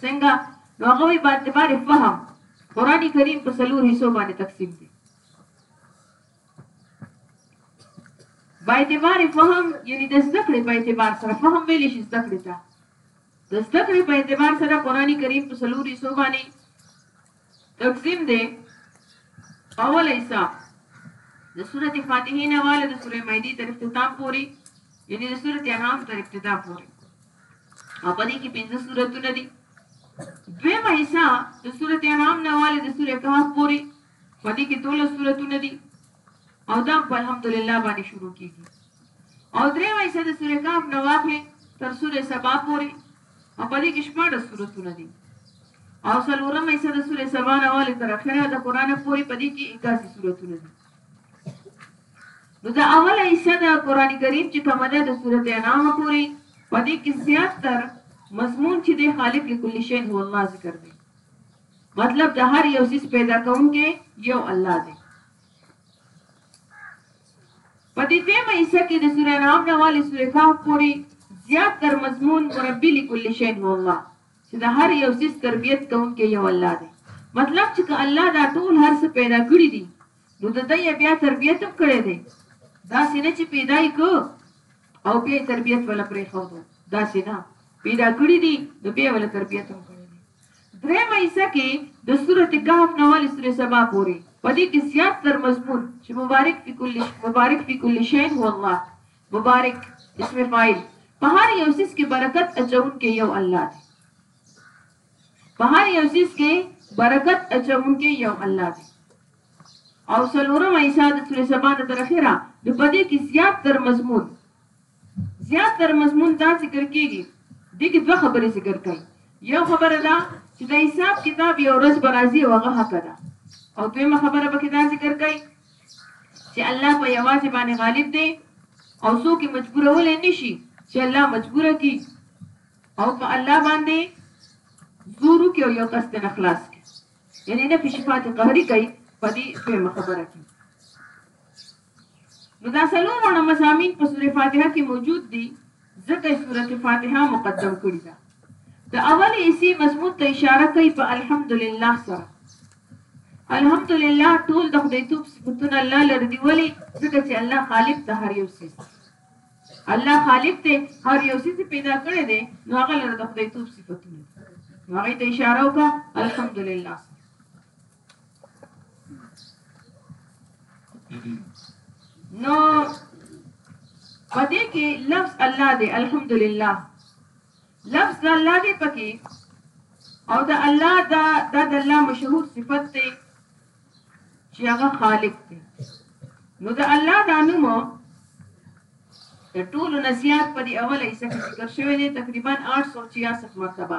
څنګه نو هغه وی باندې باندې فهم قران کریم په سلور حصو باندې تقسیم دی با اعتبار فهم یعنی د زده کړې په اعتبار سره فهم ویل شي زده کړې ته د زده کړې په اعتبار سره قرآني کریم په څلورو حصو باندې تقسیم دی اول ایسا د سورت فاتحی نه والا د سورت مائدی تر اختتام پوری یعنی د سورت انام تر ابتدا پوری او پدی کی پینزه سورتونه دی دویم ایسا د سورت انام نه والا د سورت کهف پوری پدی کی دوله سورتونه دی او دا په الحمدلله باندې شروع کیږي او درېيم حصه د سورة کهف نه واخلئ تر سورة سبا پورې او په دې کې شپاړس سورتونه دي او څلورم حصه د سورې سبا نه والي تر اخره د قران پوری په دې کې 81 سورتونه دي نو دا اوله حصہ د قران کریم چې کومه ده د سورته انعام پوری په دې کې زیات تر مضمون چې د خالق لكل شی هو الله ذکر دی مطلب د هر یو سیس پیدا کونکي یو الله دی په دې دریمه حصه کې د سورې انعام نه والې سورې کهف پورې زیات تر مضمون مربي لکل شین هو الله چې د هر یو څیز تربیت کوونکی یو الله دی مطلب چې که الله دا ټول هر څه پیدا کړي دي نو د ده یې بیا تربیت هم کړی دی داسې نه چې پیدا یې که او بیا تربیت ولا پرېښودو داسې نه پیدا کړي دي نو بیا ولا تربیت هم کړی دی درېمه حصه کې د سورة کهف نه والې سورة سبا پورې په دې کې زیات تر مضمون چې مبارک فی کل مبارک فی کل شیء هو الله مبارک اسم فاعل په هر یو څیز کې برکت اچونکی یو الله دی په هر یو څیز کې برکت اچونکي یو الله دی او څلورم عیسی د سورې سبا نه تر اخره نو په دې کې زیات تر مضمون زیات تر مضمون دا ذکر کېږي، دې کې دوه خبرې ذکر کړم، یو خبره دا چې د حساب کتاب یو ورځ به راځي او هغه حق ده او دویمه خبره پکې دا ذکر کړئ چې الله په یوازې باندې غالب دی او څوک یې مجبورولی نه شي چې الله مجبوره کړي او په الله باندې زور وکړي او یو کس ترې خلاص کړي یعنې نه په شفاعت قهري کوي په دې دویمه خبره کې نو دا څلور واړه مزامین په سوره فاتحه کې موجود دي ځکه یې سوره فاتحه مقدم کړې ده د اولې حصې مضمون ته اشاره کوي په الحمدلله سره الحمدلله ټول د خدای توپ صفاتونه الله لري دی ولی ځکه چې الله خالق د هر یو څه الله خالق دی هر یو څه پیدا کړی دی نو هغه لره د خدای توپ صفاتونه هغه ته اشاره وکړه الحمدلله نو پدې کې لفظ الله دی الحمدلله لفظ الله دی پکې او د الله دا د الله مشهور صفت دی چې هغه خالق دی نو د الله دا نوم د ټولو نصيحت په دی اوله حصہ کې ذکر شوی دی تقریبا 866 مرتبه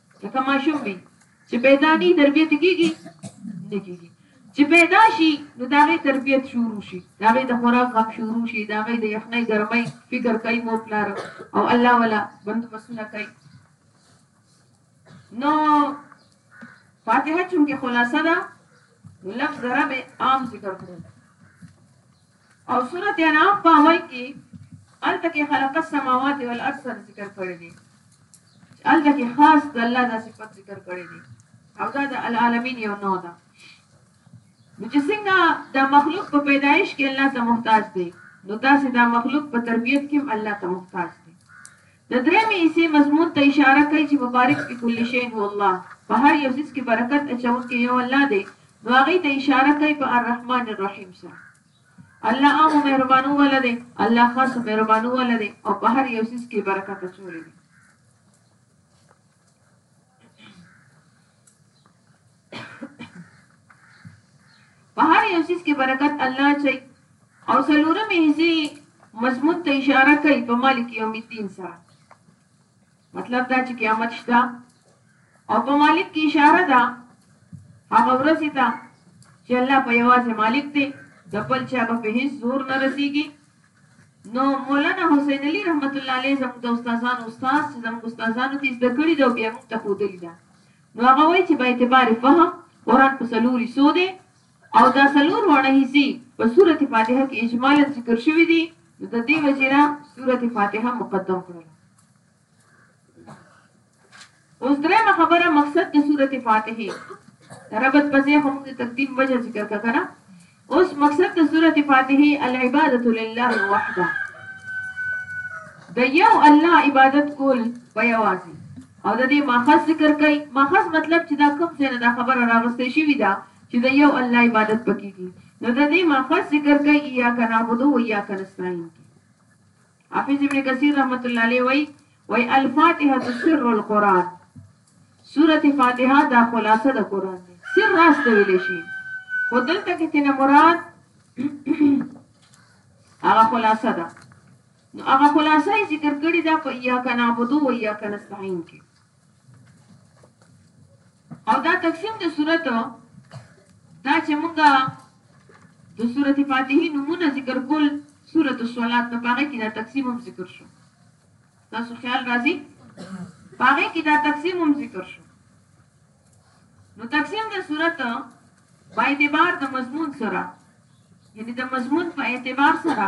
لکه ماشوم وي چې پیدا نه تربیت کیږي نه کیږي چې پیدا شي نو دا غي تربيت شروع شي دا غي د خوراک غم شروع شي دا غي د یخنۍ ګرمۍ فکر کوي مور پلار او الله ولا بند مسونه کوي نو فاتحه چونکه خلاصه ده لفظ رب عام ذکر کړو او سورت انعام په اول کې الته کې خلق السماوات والارض سره ذکر کړی دی الته کې خاص د الله د صفات ذکر کړی دی او دا د العالمین یو نو ده نو چې څنګه د مخلوق په پیدایش کې الله ته محتاج دی نو داسې دا مخلوق په تربیت کې هم الله ته محتاج دی د درېیمې حصې مضمون ته اشاره کوي چې په بارک فی کل شیء هو الله، په هر یو څیز کې برکت اچونکی یو الله دی، نو هغې ته اشاره کوي په الرحمن الرحیم سره. الله عامو مهربانو والا دی، الله خاصو مهربانو والا دی او په هر یو څیز کې یې برکت اچولی دی. په هر یو سیس کې برکت الله چي او سلورم حصي مضمون ته اشاره کوي په مالک یوم الدین سره مطلب دا چې قیامت شته او په مالک کې اشاره ده هغه ورځ ته چې الله په یوازې مالک دی د بل چا په هیڅ زور نه رسیږي نو مولانا حسین علي رحمت الله علیه زموږ د استادانو استاد چې زموږ استادانو دې زده کړي ده او بیا موږ ته ښودلي ده نو هغه وایي چې په اعتبار فهم قرآن په څلور حصو دی او دا څلور واړه حصې په سورت فاتحه کې اجمالا ذکر شوي دي نو د دې وجې نه سورت فاتحه مقدم کړله اوس درېمه خبره مقصد د سورت فاتحه د ربط په ځای خو موږ د تقدیم وجه ذکر کړه کنه اوس مقصد د سورت فاتحه العبادت لله وحده د یو الله عبادت کول په یوازې او د دې ماخذ ذکر کوي ماخذ مطلب چې دا کوم څه نه دا خبره راغستې شوې ده چې د یو الله عبادت پکې کی نو د دې ماخذ ذکر کوي یا کنابودو یا کنستاین حافظ ابن کثیر رحمت الله علیه وای وای الفاتحه سر القران سورته فاتحه دا خلاصه د قران دی سر راست ویل شي خو دلته کې تینا مراد هغه خلاصه ده نو هغه خلاصه ذکر کړی دا په یا کنا عبدو و یا کنا استعین کې او دا تقسیم د سورت دا چې مونږه د سورت فاتحی نمونه ذکر کول سورت الصلات نو پاغه کې دا تقسیم هم ذکر شو تاسو خیال راځي پاغه کې دا تقسیم هم ذکر شو نو تقسیم د سورت په اعتبار د مضمون سره یعنی د مضمون په اعتبار سره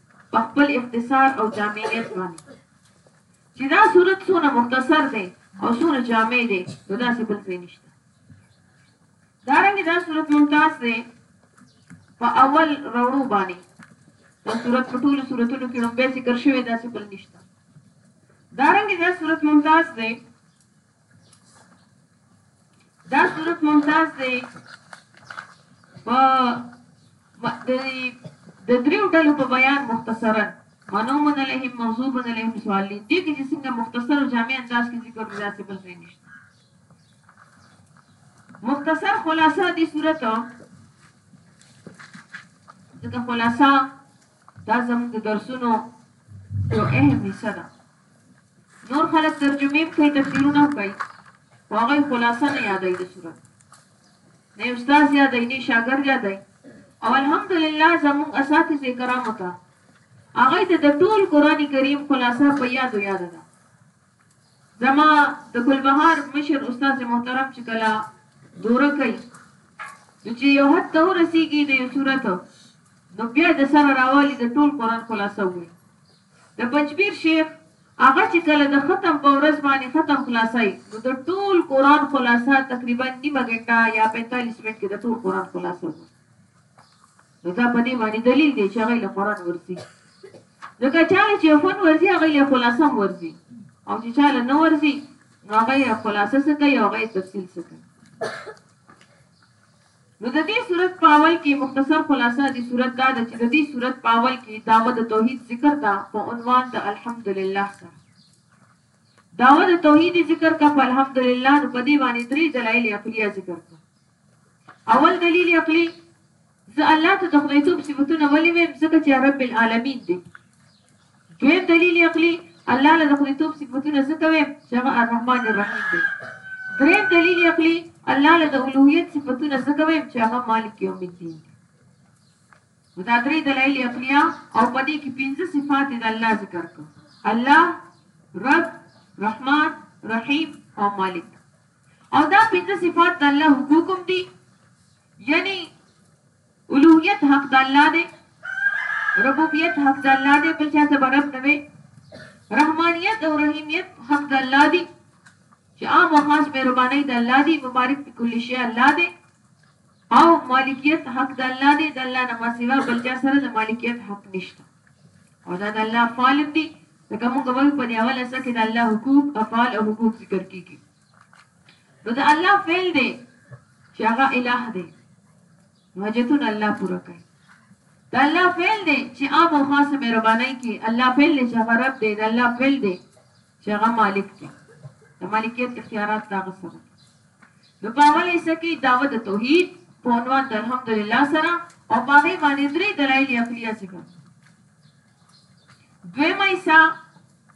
په خپل اختصار او جامعیت باندې چې دا صورت څونه مختصر دی او څونه جامع دی نو داسې بل ځای نشته دارنګه دا صورت ممتاز دی په اول روړو باندې دا صورت په ټولو صورتونو کې لومبه ذکر شوی داسې بل نشته دارنګه دا صورت ممتاز دی دا صورت ممتاز دی په د دریو ډلو په بیان مختصرا منومن علیهم موضوب علیهم سوالین دي کې چې څنګه مختصر او جامع انداز کې ذکر دی داسې بل ځای نشته مختصر خلاصه دي صورت دغه خلاصه دا زموږ د درسونو یو اهم حصہ ده نور خلک ترجمې هم کوي تفسیرونه هم کوي خو هغوی خلاصه نه یادوي د سورت نه یې استاد یادوي نه یې شاګرد یادوي او الحمدلله زموږ اساتذې کرامو ته هغوی ته د ټول قرآن کریم خلاصه په یادو یاده ده زما د ګلبهار مشر استاد محترم چې کله دوره کوي نو چې یو حد ته ورسېږي د یو صورت نو بیا د سره راوالي د ټول قرآن خلاصه وي د پنجپیر شیخ هغه چې کله د ختم په ورځ باندې ختم خلاصوي نو د ټول قرآن خلاصه تقریبا نیمه ګنټه یا پنتالیس منټ کې د ټول قرآن خلاصه وي نو دا په دې باندې دلیل دی چې هغه له قرآن ورسي ځکه چاله چې فن ورزي هغه له خلاصه ورزي او چې چاله نه ورزي نو هغه خلاصه څه کوي هغه تفصیل څه کوي نو د دې سورت په اول کي مختصر خلاصه د سورت دا ده چي د دې سورت په اول کي دعوه د توحيد ذکر ده په عنوان د الحمدلله سره دعوه د توحيد ذکر کړه په الحمدلله نو په دې باندې درې دلایل عقليه ذکر کړه اول دلیل عقلی زه الله ته د خدای توب صفتونه ولې ویم ځکه چې رب العالمین دی دویم دلیل عقلی الله له خدایتوب صفاتونه ځکه ویم چې هغه الرحمن الرحیم دی دریم دلیل عقلی الله له اولوهیت صفاتونه ځکه ویم چې هغه مالک یوم الدین دا درې دلایل عقلیه او په دې کې پنځه صفات د الله ذکر کړ الله رب رحمان رحیم او مالک او دا پنځه صفات د الله حقوقم دي یعنی الوهیت حق د الله دی ربوبیت حق د الله دی بل چا ته به رب نه وي رحمانیت او رحیمیت حق د الله دی چې عام او خاص مهرباني د الله دی مبارک په کل شی الله دی او مالکیت حق د الله دی د الله نه ما سوا بل چا سره د مالکیت حق نشته او دا د الله فالم دی ځکه موږ وایو په دې اوله څه کې د الله حقوق افعال او حقوق ذکر کیږي نو د الله فعل دی چې هغه الٰه دی نو حاجتونه الله پوره کوي د الله فعل دی چې عام او خاص مهرباني کوي الله فعل دی چې هغه رب دی د الله فعل دی چې هغه مالک دی د مالکیت اختیارات دا غسره نو په اول حصہ کې دعوت توحید په عنوان د الحمدلله سره او باغې باندې درې دلایل عقلیه ذکر دویمه حصہ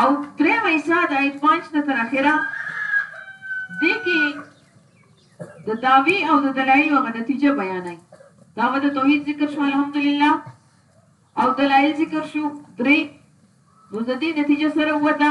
او درېمه حصه د آیت پنځ نه تر اخره دې کې د دعوی او د دلایلو هغه نتیجه بیانوي دعوه د توحید ذکر شو الحمدلله او دلایل ذکر شو درې نو د دې نتیجه سره وته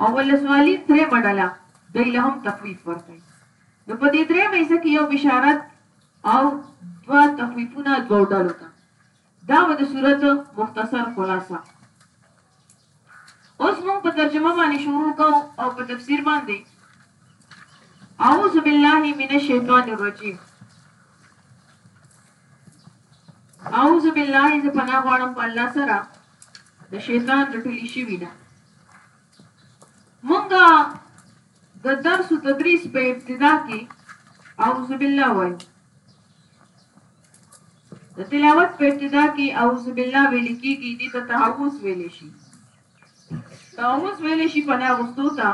او ولسوالي درېمه ډله دوی له هم تخویف ورکوي نو په دې درېمه حصه کې یو بشارت او دوه تخویفونه دوو ډلو ته دا و د صورت مختصر خلاصه اوس موږ په ترجمه باندې شروع کوو او په تفسیر باندې اعوذ بالله من الشیطان الرجیم اعوذ بالله زه پناه غواړم په الله سره د شیطان د ټولي شوی نه مونږه د درس او تدریس په ابتدا کې اعوذ بالله وایو د تلاوت په ابتدا کې اعوذ بالله ویل کېږي دي ته تعوذ ویل شي تعوذ ویل شي پناه غوښتو ته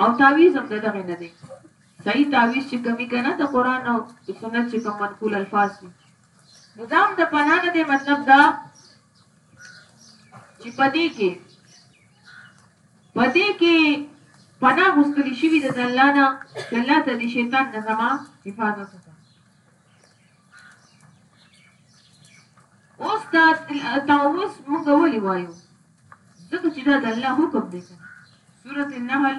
او تعویذ هم دغه نه دی صحیح تعویذ چی کوی کنه د قران او د سنت چی کوم منقول الفاظ دی نو دا هم د پناه نه دی مطلب دا چی پدی کی پدی کی پناه غوښتلی شوی د الله نه چې الله ته د شیطان نه زما حفاظت وکړي اوس دا تعوذ موږ ولې وایو ځکه چې دا د الله حکم دی سورته النحل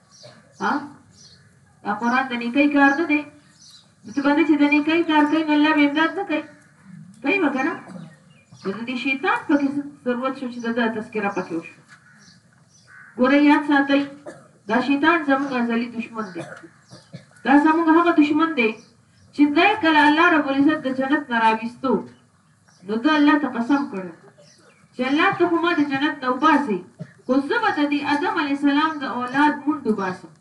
ها دا قران د نیکي کار نه دی څه باندې چې د نیکي کار کوي نو الله به امداد نه کوي کوي وګره خو د دې شیطان په کې ضرورت شو چې د تذکرہ پکې وشو ګوره یاد ساتئ دا شیطان زموږ ازلی دشمن دی دا زموږ هغه دشمن دی چې دا کله الله رب العزت د جنت نه راويستو نو ده الله ته قسم کړی چی الله ته خو ما د جنت نه وباسی خو زه به ددی ادم علیه السلام د اولاد مونډ وباسم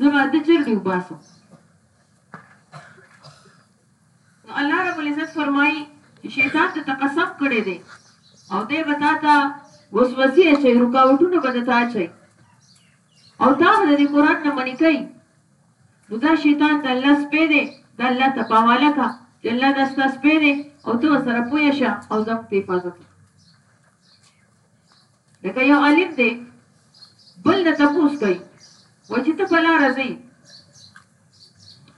زه به ده چرډی وباسم نو الله رب العزت فرمایی چی شیطان ته قسم کړی دی او دی به تا ته وسوسی اچوی رکاوټونه به د تا اچوی او تاسو د دې قران نه منی کوي نو دا شیطان د الله سپی دی د الله ته پاواله کا چې الله دا ستا سپی دی او ته سره پوه شه او زموږ ته حفاظت لکه یو عالم دی بل نه تپوس کوي و چې ته په لار ځې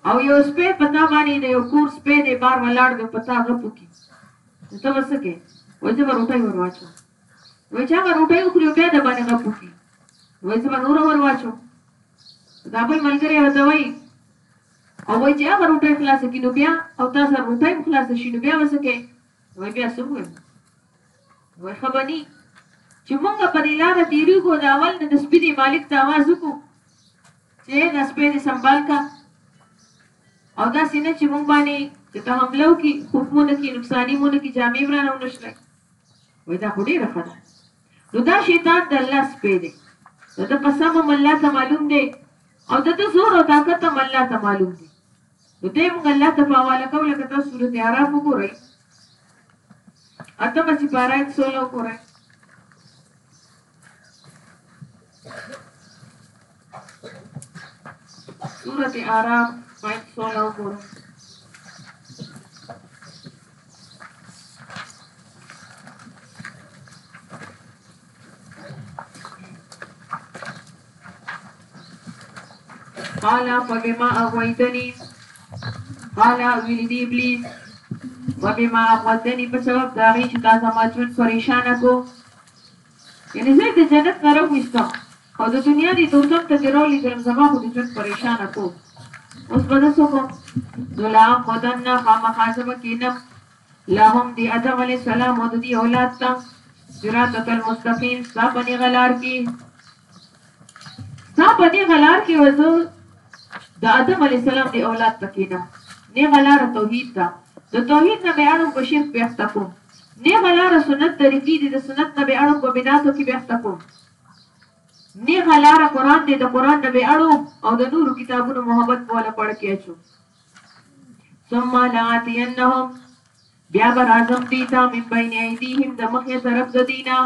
او یو سپی پتا باندې د یو کور سپی دی بار ولاړ دی پتا غپو کی ته وسکه وځه وروټي ورواچو وای چې هغه روټۍ وخوري او بیا د باندې غپ وکړي وای زه به نوره ور واچوم دا بل ملګری ورته وایي او وای چې هغه روټۍ خلاصه کړي نو بیا او تا سره روټۍ هم خلاصه شي نو بیا به څه کوې وای بیا څه ووایم وای ښه به ني چې مونږ په دې لاره تېرېږو د اول نه د سپي دې مالک ته اواز وکړو چې دا سپی دې سنبال کا او دا سینه چې مونږ باندې چې ته حمله وکړي خوب مو نه کړي نقصاني مو نه کړي جامې ورانه ونه شړی وای دا خو ډیره خره نو دا شیطان د الله سپی دی د ده قسم هم الله ته معلوم دی او د ده زور او طاقت هم الله ته معلوم دی نو دی موږ الله ته په حواله کوو لکه تاسو صورت عرب وګورئ اتمه سپاره یې سوله وګورئ سورت اعراف آیت سوله وګورئ قال فبما اغويتني قال ویل دی ابلیس وبما اغوتني په سبب دا غي چې دا زما ژوند پریشان کو یعنی زه د جنت نه راوویستم او د دنیا دی دوزخ ته دی راولیږلم زما خو د ژوند پریشانه کوم اوس به زه څه کوم دولاهم وطن نه خامخا زه به کینم لهم دی ادم علیه السلام او د دی اولاد ته صراطک المستقیم ستا په نیغه لار کی ستا په نېغه لار کې وه زه د ادم عليه السلام د اولاد په کېنه نېغه لاره توحيد ده د توحيد نه بې اړم په شرک بې اخته کوم نېغه لاره سنت طريقي دي د سنت نه بې اړم په بدعتو کې بې اخته کوم نېغه لاره قرآن دی د قرآن نه بې اړم او د نورو کتابونو محبت په ولا پړ کې اچوم ثم لآتينهم بیا به راځم دیتا من بین ایدیهم د مخې طرف د دینا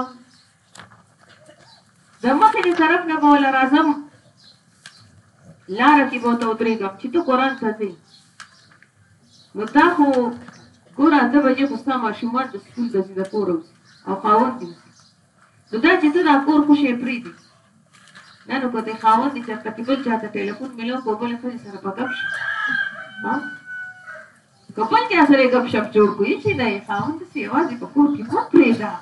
د مخې د سرک نه به ولا راځم لاره کې به ته ودرېږم چې ته قرآن ته ځې نو دا خو ګوره اته بجې خو ستا ماشومان د سکول ته ځي د کور او خاوند دي نو دا چې ته دا کور خوشې پرېږدي نه نو که د خاوند دي چېرته کې بل چا ته ټېلیفون میلاو کو بله ښځې سره په ګپ شي که بل چا سره ګپ شپ جوړ کو هیڅ نه یې خاوند سي یوازې په کور کې مو پرېږده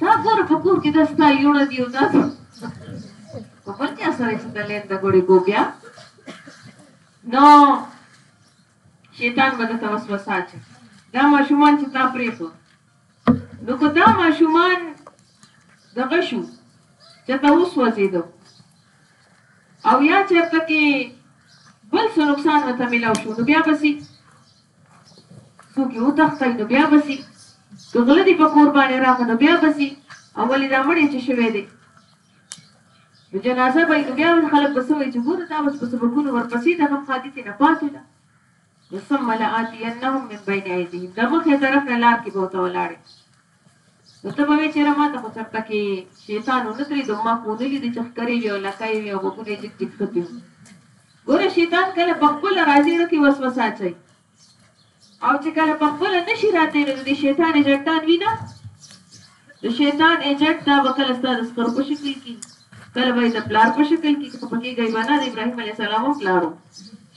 دا ګوره په کور کې دا ستا یوړه دي او دا که بل چا سره چې د لینده ګوړې کو بیا نو شیطان به درته وسوسه اچي دا ماشومان چې تا پرېښو نو که دا ماشومان دغه شو چې ته وسوځېدو او یا چرته کې بل څه نقصان ورته ملاو شو نو بیا بسی څوک یو تختای نو بیا بسی غله دی په کور باندې راغ نو بیا بسی اولی دا مړی چې شوی دی نو جنازه به نو بیا خلک بسوي چې ګوره دا اوس په سبکونو ورپسې د غم حادثه نه پاتې ده ثم لآتينهم من بين أيديهم د مخې طرف نه لار کې به وته ولاړې نو ته به وې چېره ماته خو چرته کې شېطان ونه درېد او ما خو ونه ليد چې ښکرې وې او لکه يې وې او غوږونه يې جګ جګ ښتي وو. ګوره شېطان کله په خپله راځي ړه کې وسوسه اچوي او چې کله په خپله نشي راتلی نو د شېطان اجنټان وي نه د شېطان اجنټ دا به کله ستا د سخر په شکل کې کله به د پلار په شکل کې خو پکې ګیبانه د ابراهیم علیه السلام هم پلارو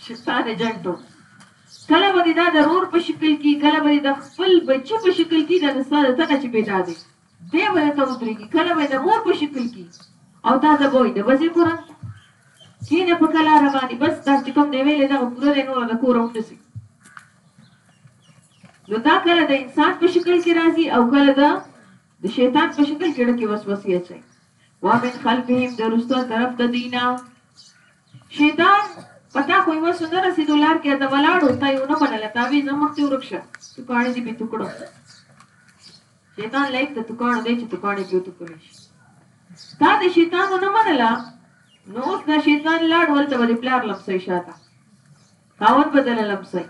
شیطان جنټو کله به دې دا د رور په شکل کي کله به دې د خپل بچي په شکل کي دا د ستا د ځکه چي پيدا دی دی به درته ودرېږي کله به يې د مور په شکل کي او تا ته به وایي نه به ځې کورن ته کېنه په کلاره باندې بس دا چې کوم دی ویلی دغه پوره دی نور د کوره ونه ځي نو دا کله د انسان په شکل کې راځي او کله د د شیطان په شکل کې ډکې وسوسې اچوي ومن خلفهم د رسته طرف د دینا شیطان پتا خو یو څه نه رسیدو لار کې د ولاړو ته یو نه منله تا وی زمخ ته ورکشه تو کاڼي دی به ټکړو شیطان لایک ته تو کاڼو دی چې تو کاڼي به ټکړو شي تا د شیطان نه منله نو اوس د شیطان لاړ ولته به پلار لمسې شاته خاوند به دله لمسای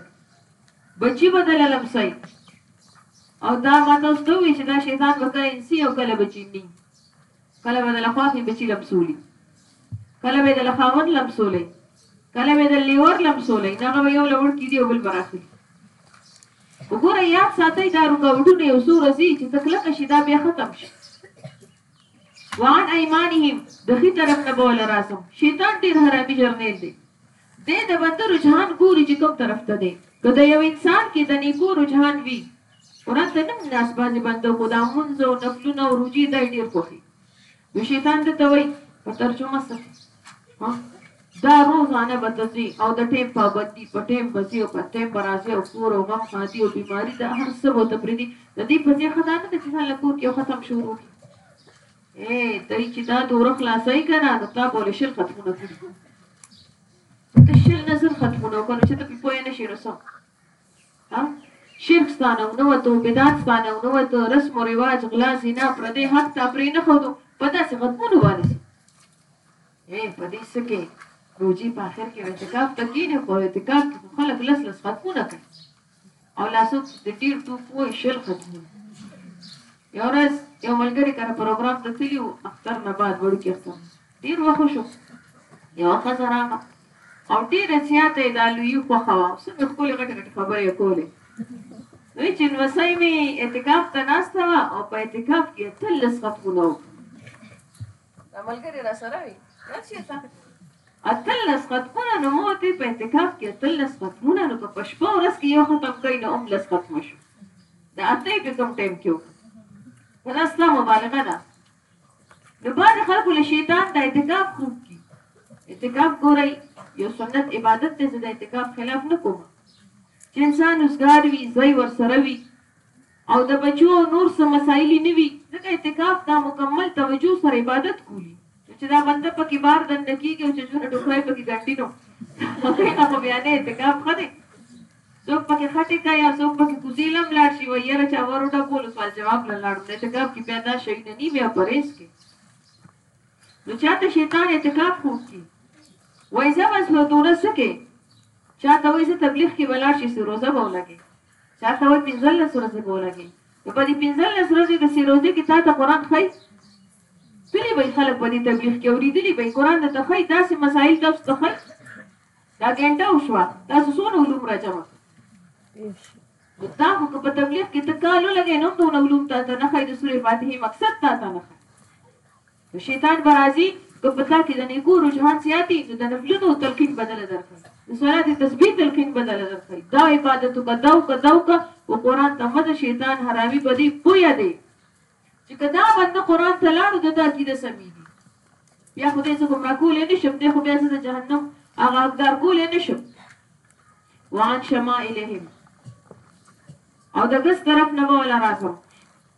بچی به دله لمسای او دا ما تاسو ته وی چې دا شیطان به کله انسی او کله بچینی کله به دله خواخی بچی لمسولی کله به دله خاوند لمسولی کله به دله لیور لمسولی نغه به یو لوړ کیدی او بل براخلی وګوره یاد ساتئ دا رکاوټونه یو څو ورځې چې تکلک شي دا بیا ختم شي وان ايمانهم د خي طرف نه بوله راسم شیطان ډیر حرامي جرنیل دی دی د بنده رجحان ګوري چې کوم طرف ته دی که د یو انسان کې د نیکو رجحان وي قرآن ته نه مناس بعضې بنده خو دا مونځ او نفلونه او روجې دا یې ډېر خوښي نو شیطان ده ته وایي په ترجمه سره دا روزانه به ته ځې او د ټیم پابندي په ټیم به ځې او په ټیم به راځې او کور او غم ښادي او بیماري دا هر څه به ته پرېږدي د دې په ځای ښه دا نه ده چې ځان له کور کې یو ختم شروع کړي اې تای چې دا دوره خلاصای کنه نو تا بوله شل ختمونه کړی ته شل نظر ختمونه وکړو چې ته په پوهه نشې نو سم ها شرک ستانه نو وته بدعت ستانه نو وته رسم او رواج غلا زنا پر دې حق ته پرې نه خو په داسې ختمونه باندې اے په دې سکه روزي په اخر کې اعتکاف تکینه خو اعتکاف خلک لس لس ختمونه کوي او لا څوک چې د ډېر توپ ووایي شل ختموي. یوه ورځ یو ملګري کره پروګرام ته تللي وو، اختر نه بعد وړوکی اختر وو، ډېر وخت وشو، یوه ښځه راغله او ډېره زیاته یې دا لویي خوښه وه او څومره ښکلې غټې غټې خبرې یې کولې. وایي چې لمسۍ مې اعتکاف ته ناسته وه او په اعتکاف کې یې اتلس ختمونه وکړل. دا ملګری را سره وي دا چې تا اتلس ختمونه نو مو ته په اعتکاف کې اتلس ختمونه نو که په شپه ورځ کې یو ختم کړئ نو هم لس ختم شو دا اته په کوم ټایم کې وکړه دا ستا مبالغه ده نو بعض خلکو له شیطان د اعتکاف خوب کی اعتکاف ګورئ یو سنت عبادت ته زه د اعتکاف خلاف نه کوم چې انسان وزګار وي ځای ورسره وي او د بچو او نور څه مسائل یې نه وي، ځکه اعتکاف دا مکمل توجه سره عبادت کولي، نو چې دا بنده په کې بار دننه کیږي او چې څونه ټوکرۍ په کې ګنډي نو هغې نه خو بیا نه اعتکاف ښه دی، څوک په کې خټې کوي او څوک په کې کوزې لم لاړ شي وایي یاره چا ور وټکولو سوال جواب له لاړم، نو اعتکاف کې بیا دا شیونه ني بیا پرهیز کې نو چاته شیطان اعتکاف خوب کې وایي ځه بس له دوره څه کې چاته وایي ځه تبلیغ کې به لاړ شي څه روزه به ولګې. چا ته وای پنځلس ورځې به ولګي نو په دې پنځلس ورځې د سیروزې کې تا ته قرآن ښایي تللی به خلک په دې تبلیغ کې اورېدلی به قرآن درته ښایي داسې مسایل تاسو ته ښایي دا ګنټه وشوه تاسو څونه علوم راجمع نو دا خو که په تبلیغ کې ته کال ولګې نو هم دونه علوم تا ته نه ښایي د سورې فاتحې مقصد تا ته نه ښایي نو شیطان به راځي که په تا کې د نیکو رجحان زیات وي نو د نفلونو تلقین به دله درکړي، د صلات تسبیح تلقین به دله درکړي، دا عبادت وکړه، دا وکړه، دا وکړه، خو قرآن ته مه ځه، شیطان حرامي په دې پوه دی چې که دا بنده قرآن ته لاړ نو د ده عقیده سمېږي، بیا خو دی زه ګمراه کولی نه شم، دی خو بیا زه د جهنم هغه حقدار کولی نه شم. وعن شمائلهم او د ګس طرف نه به ولا راکم.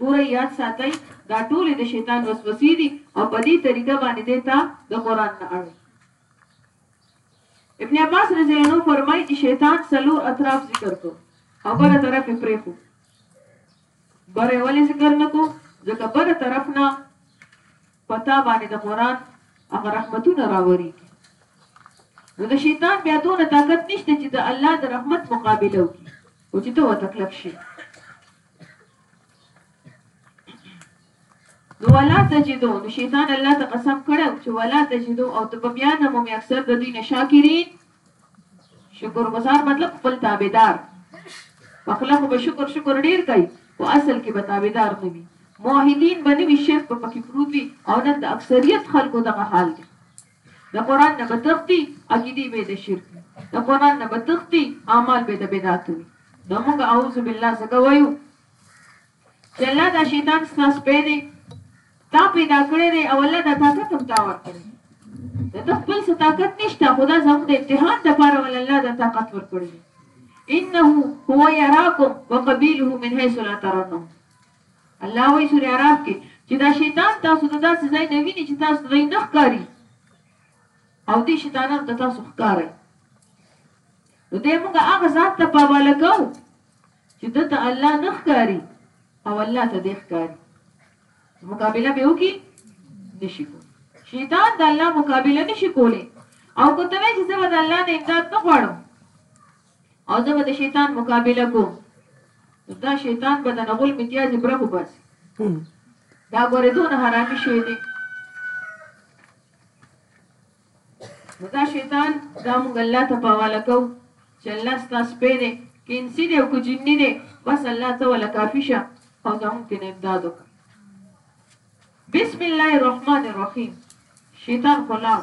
ګورئ ياد ساتئ دا ټولې د شيطان وسوسې دي او په دې طريقه باندې دی تا د قرآن نه اړوي ابن عباس رضی الله عنه فرمایي چې شیطان څلور اطراف ذکر کو او بره طرف یې پرې خو بره ولې ذکر نکو ځکه بره طرف نه پتا باندې د قران هغه رحمتونه راوري نو د شیطان بیا دونه طاقت نشته چې د الله د رحمت مقابله وکړي او چې ته وتکلف شي نو ولا تجدو نو شیطان الله ته قسم کړو چې ولا تجدو او ته بیا نه مو اکثر د دوی نشاکرین شکر گزار مطلب خپل تابعدار په خپل خو به شکر شکر ډیر کوي او اصل کې به تابعدار نه وي موحدین به نه وي شرک په پکې پروت وي او نن د اکثریت خلکو دغه حال دی د قرآن نه به تښتي، عقیدې به یې د شرک وي. د قرآن نه به تښتي، اعمال به یې د بدعاتو وي. نو موږ اعوذ بالله ځکه وایو چې الله دا شیطان ستا سپی دی، تا پیدا کړی دی او الله دا طاقت هم تا ورکړی دی. د ده خپل څه طاقت نشته خو دا زموږ د امتحان دپاره ول الله دا طاقت ورکړی انه هو یراکم وقبیله من حیث لا ترونهم الله وایي سورة اعراف کې چې دا شیطان تاسو ته داسې ځای نه ویني چې تاسو ته یې نه ښکاري او دې شیطانانو ته تاسو ښکارئ نو دې موږ هغه ذات ته په حواله کوو چې دته الله نه ښکاري او الله ته دې ښکاري مقابله به وکي نشي کولی شیطان د الله مقابله نشي کولی او کوته چې زه د الله نه امداد نه غواړم او زه به د شیطان مقابله کوم نو دا شیطان به د نغول متیازې برخ وباسي دا ګورې دونه حرامي شی دی نو دا شیطان دا موږ الله ته پاواله کو چې الله ستاسو پې دی که انسي دی او که جني دی بس الله ته ولا کافي شه او زموږ تېنه امداد وکړه بسم الله الرحمن الرحیم شیطان خلاو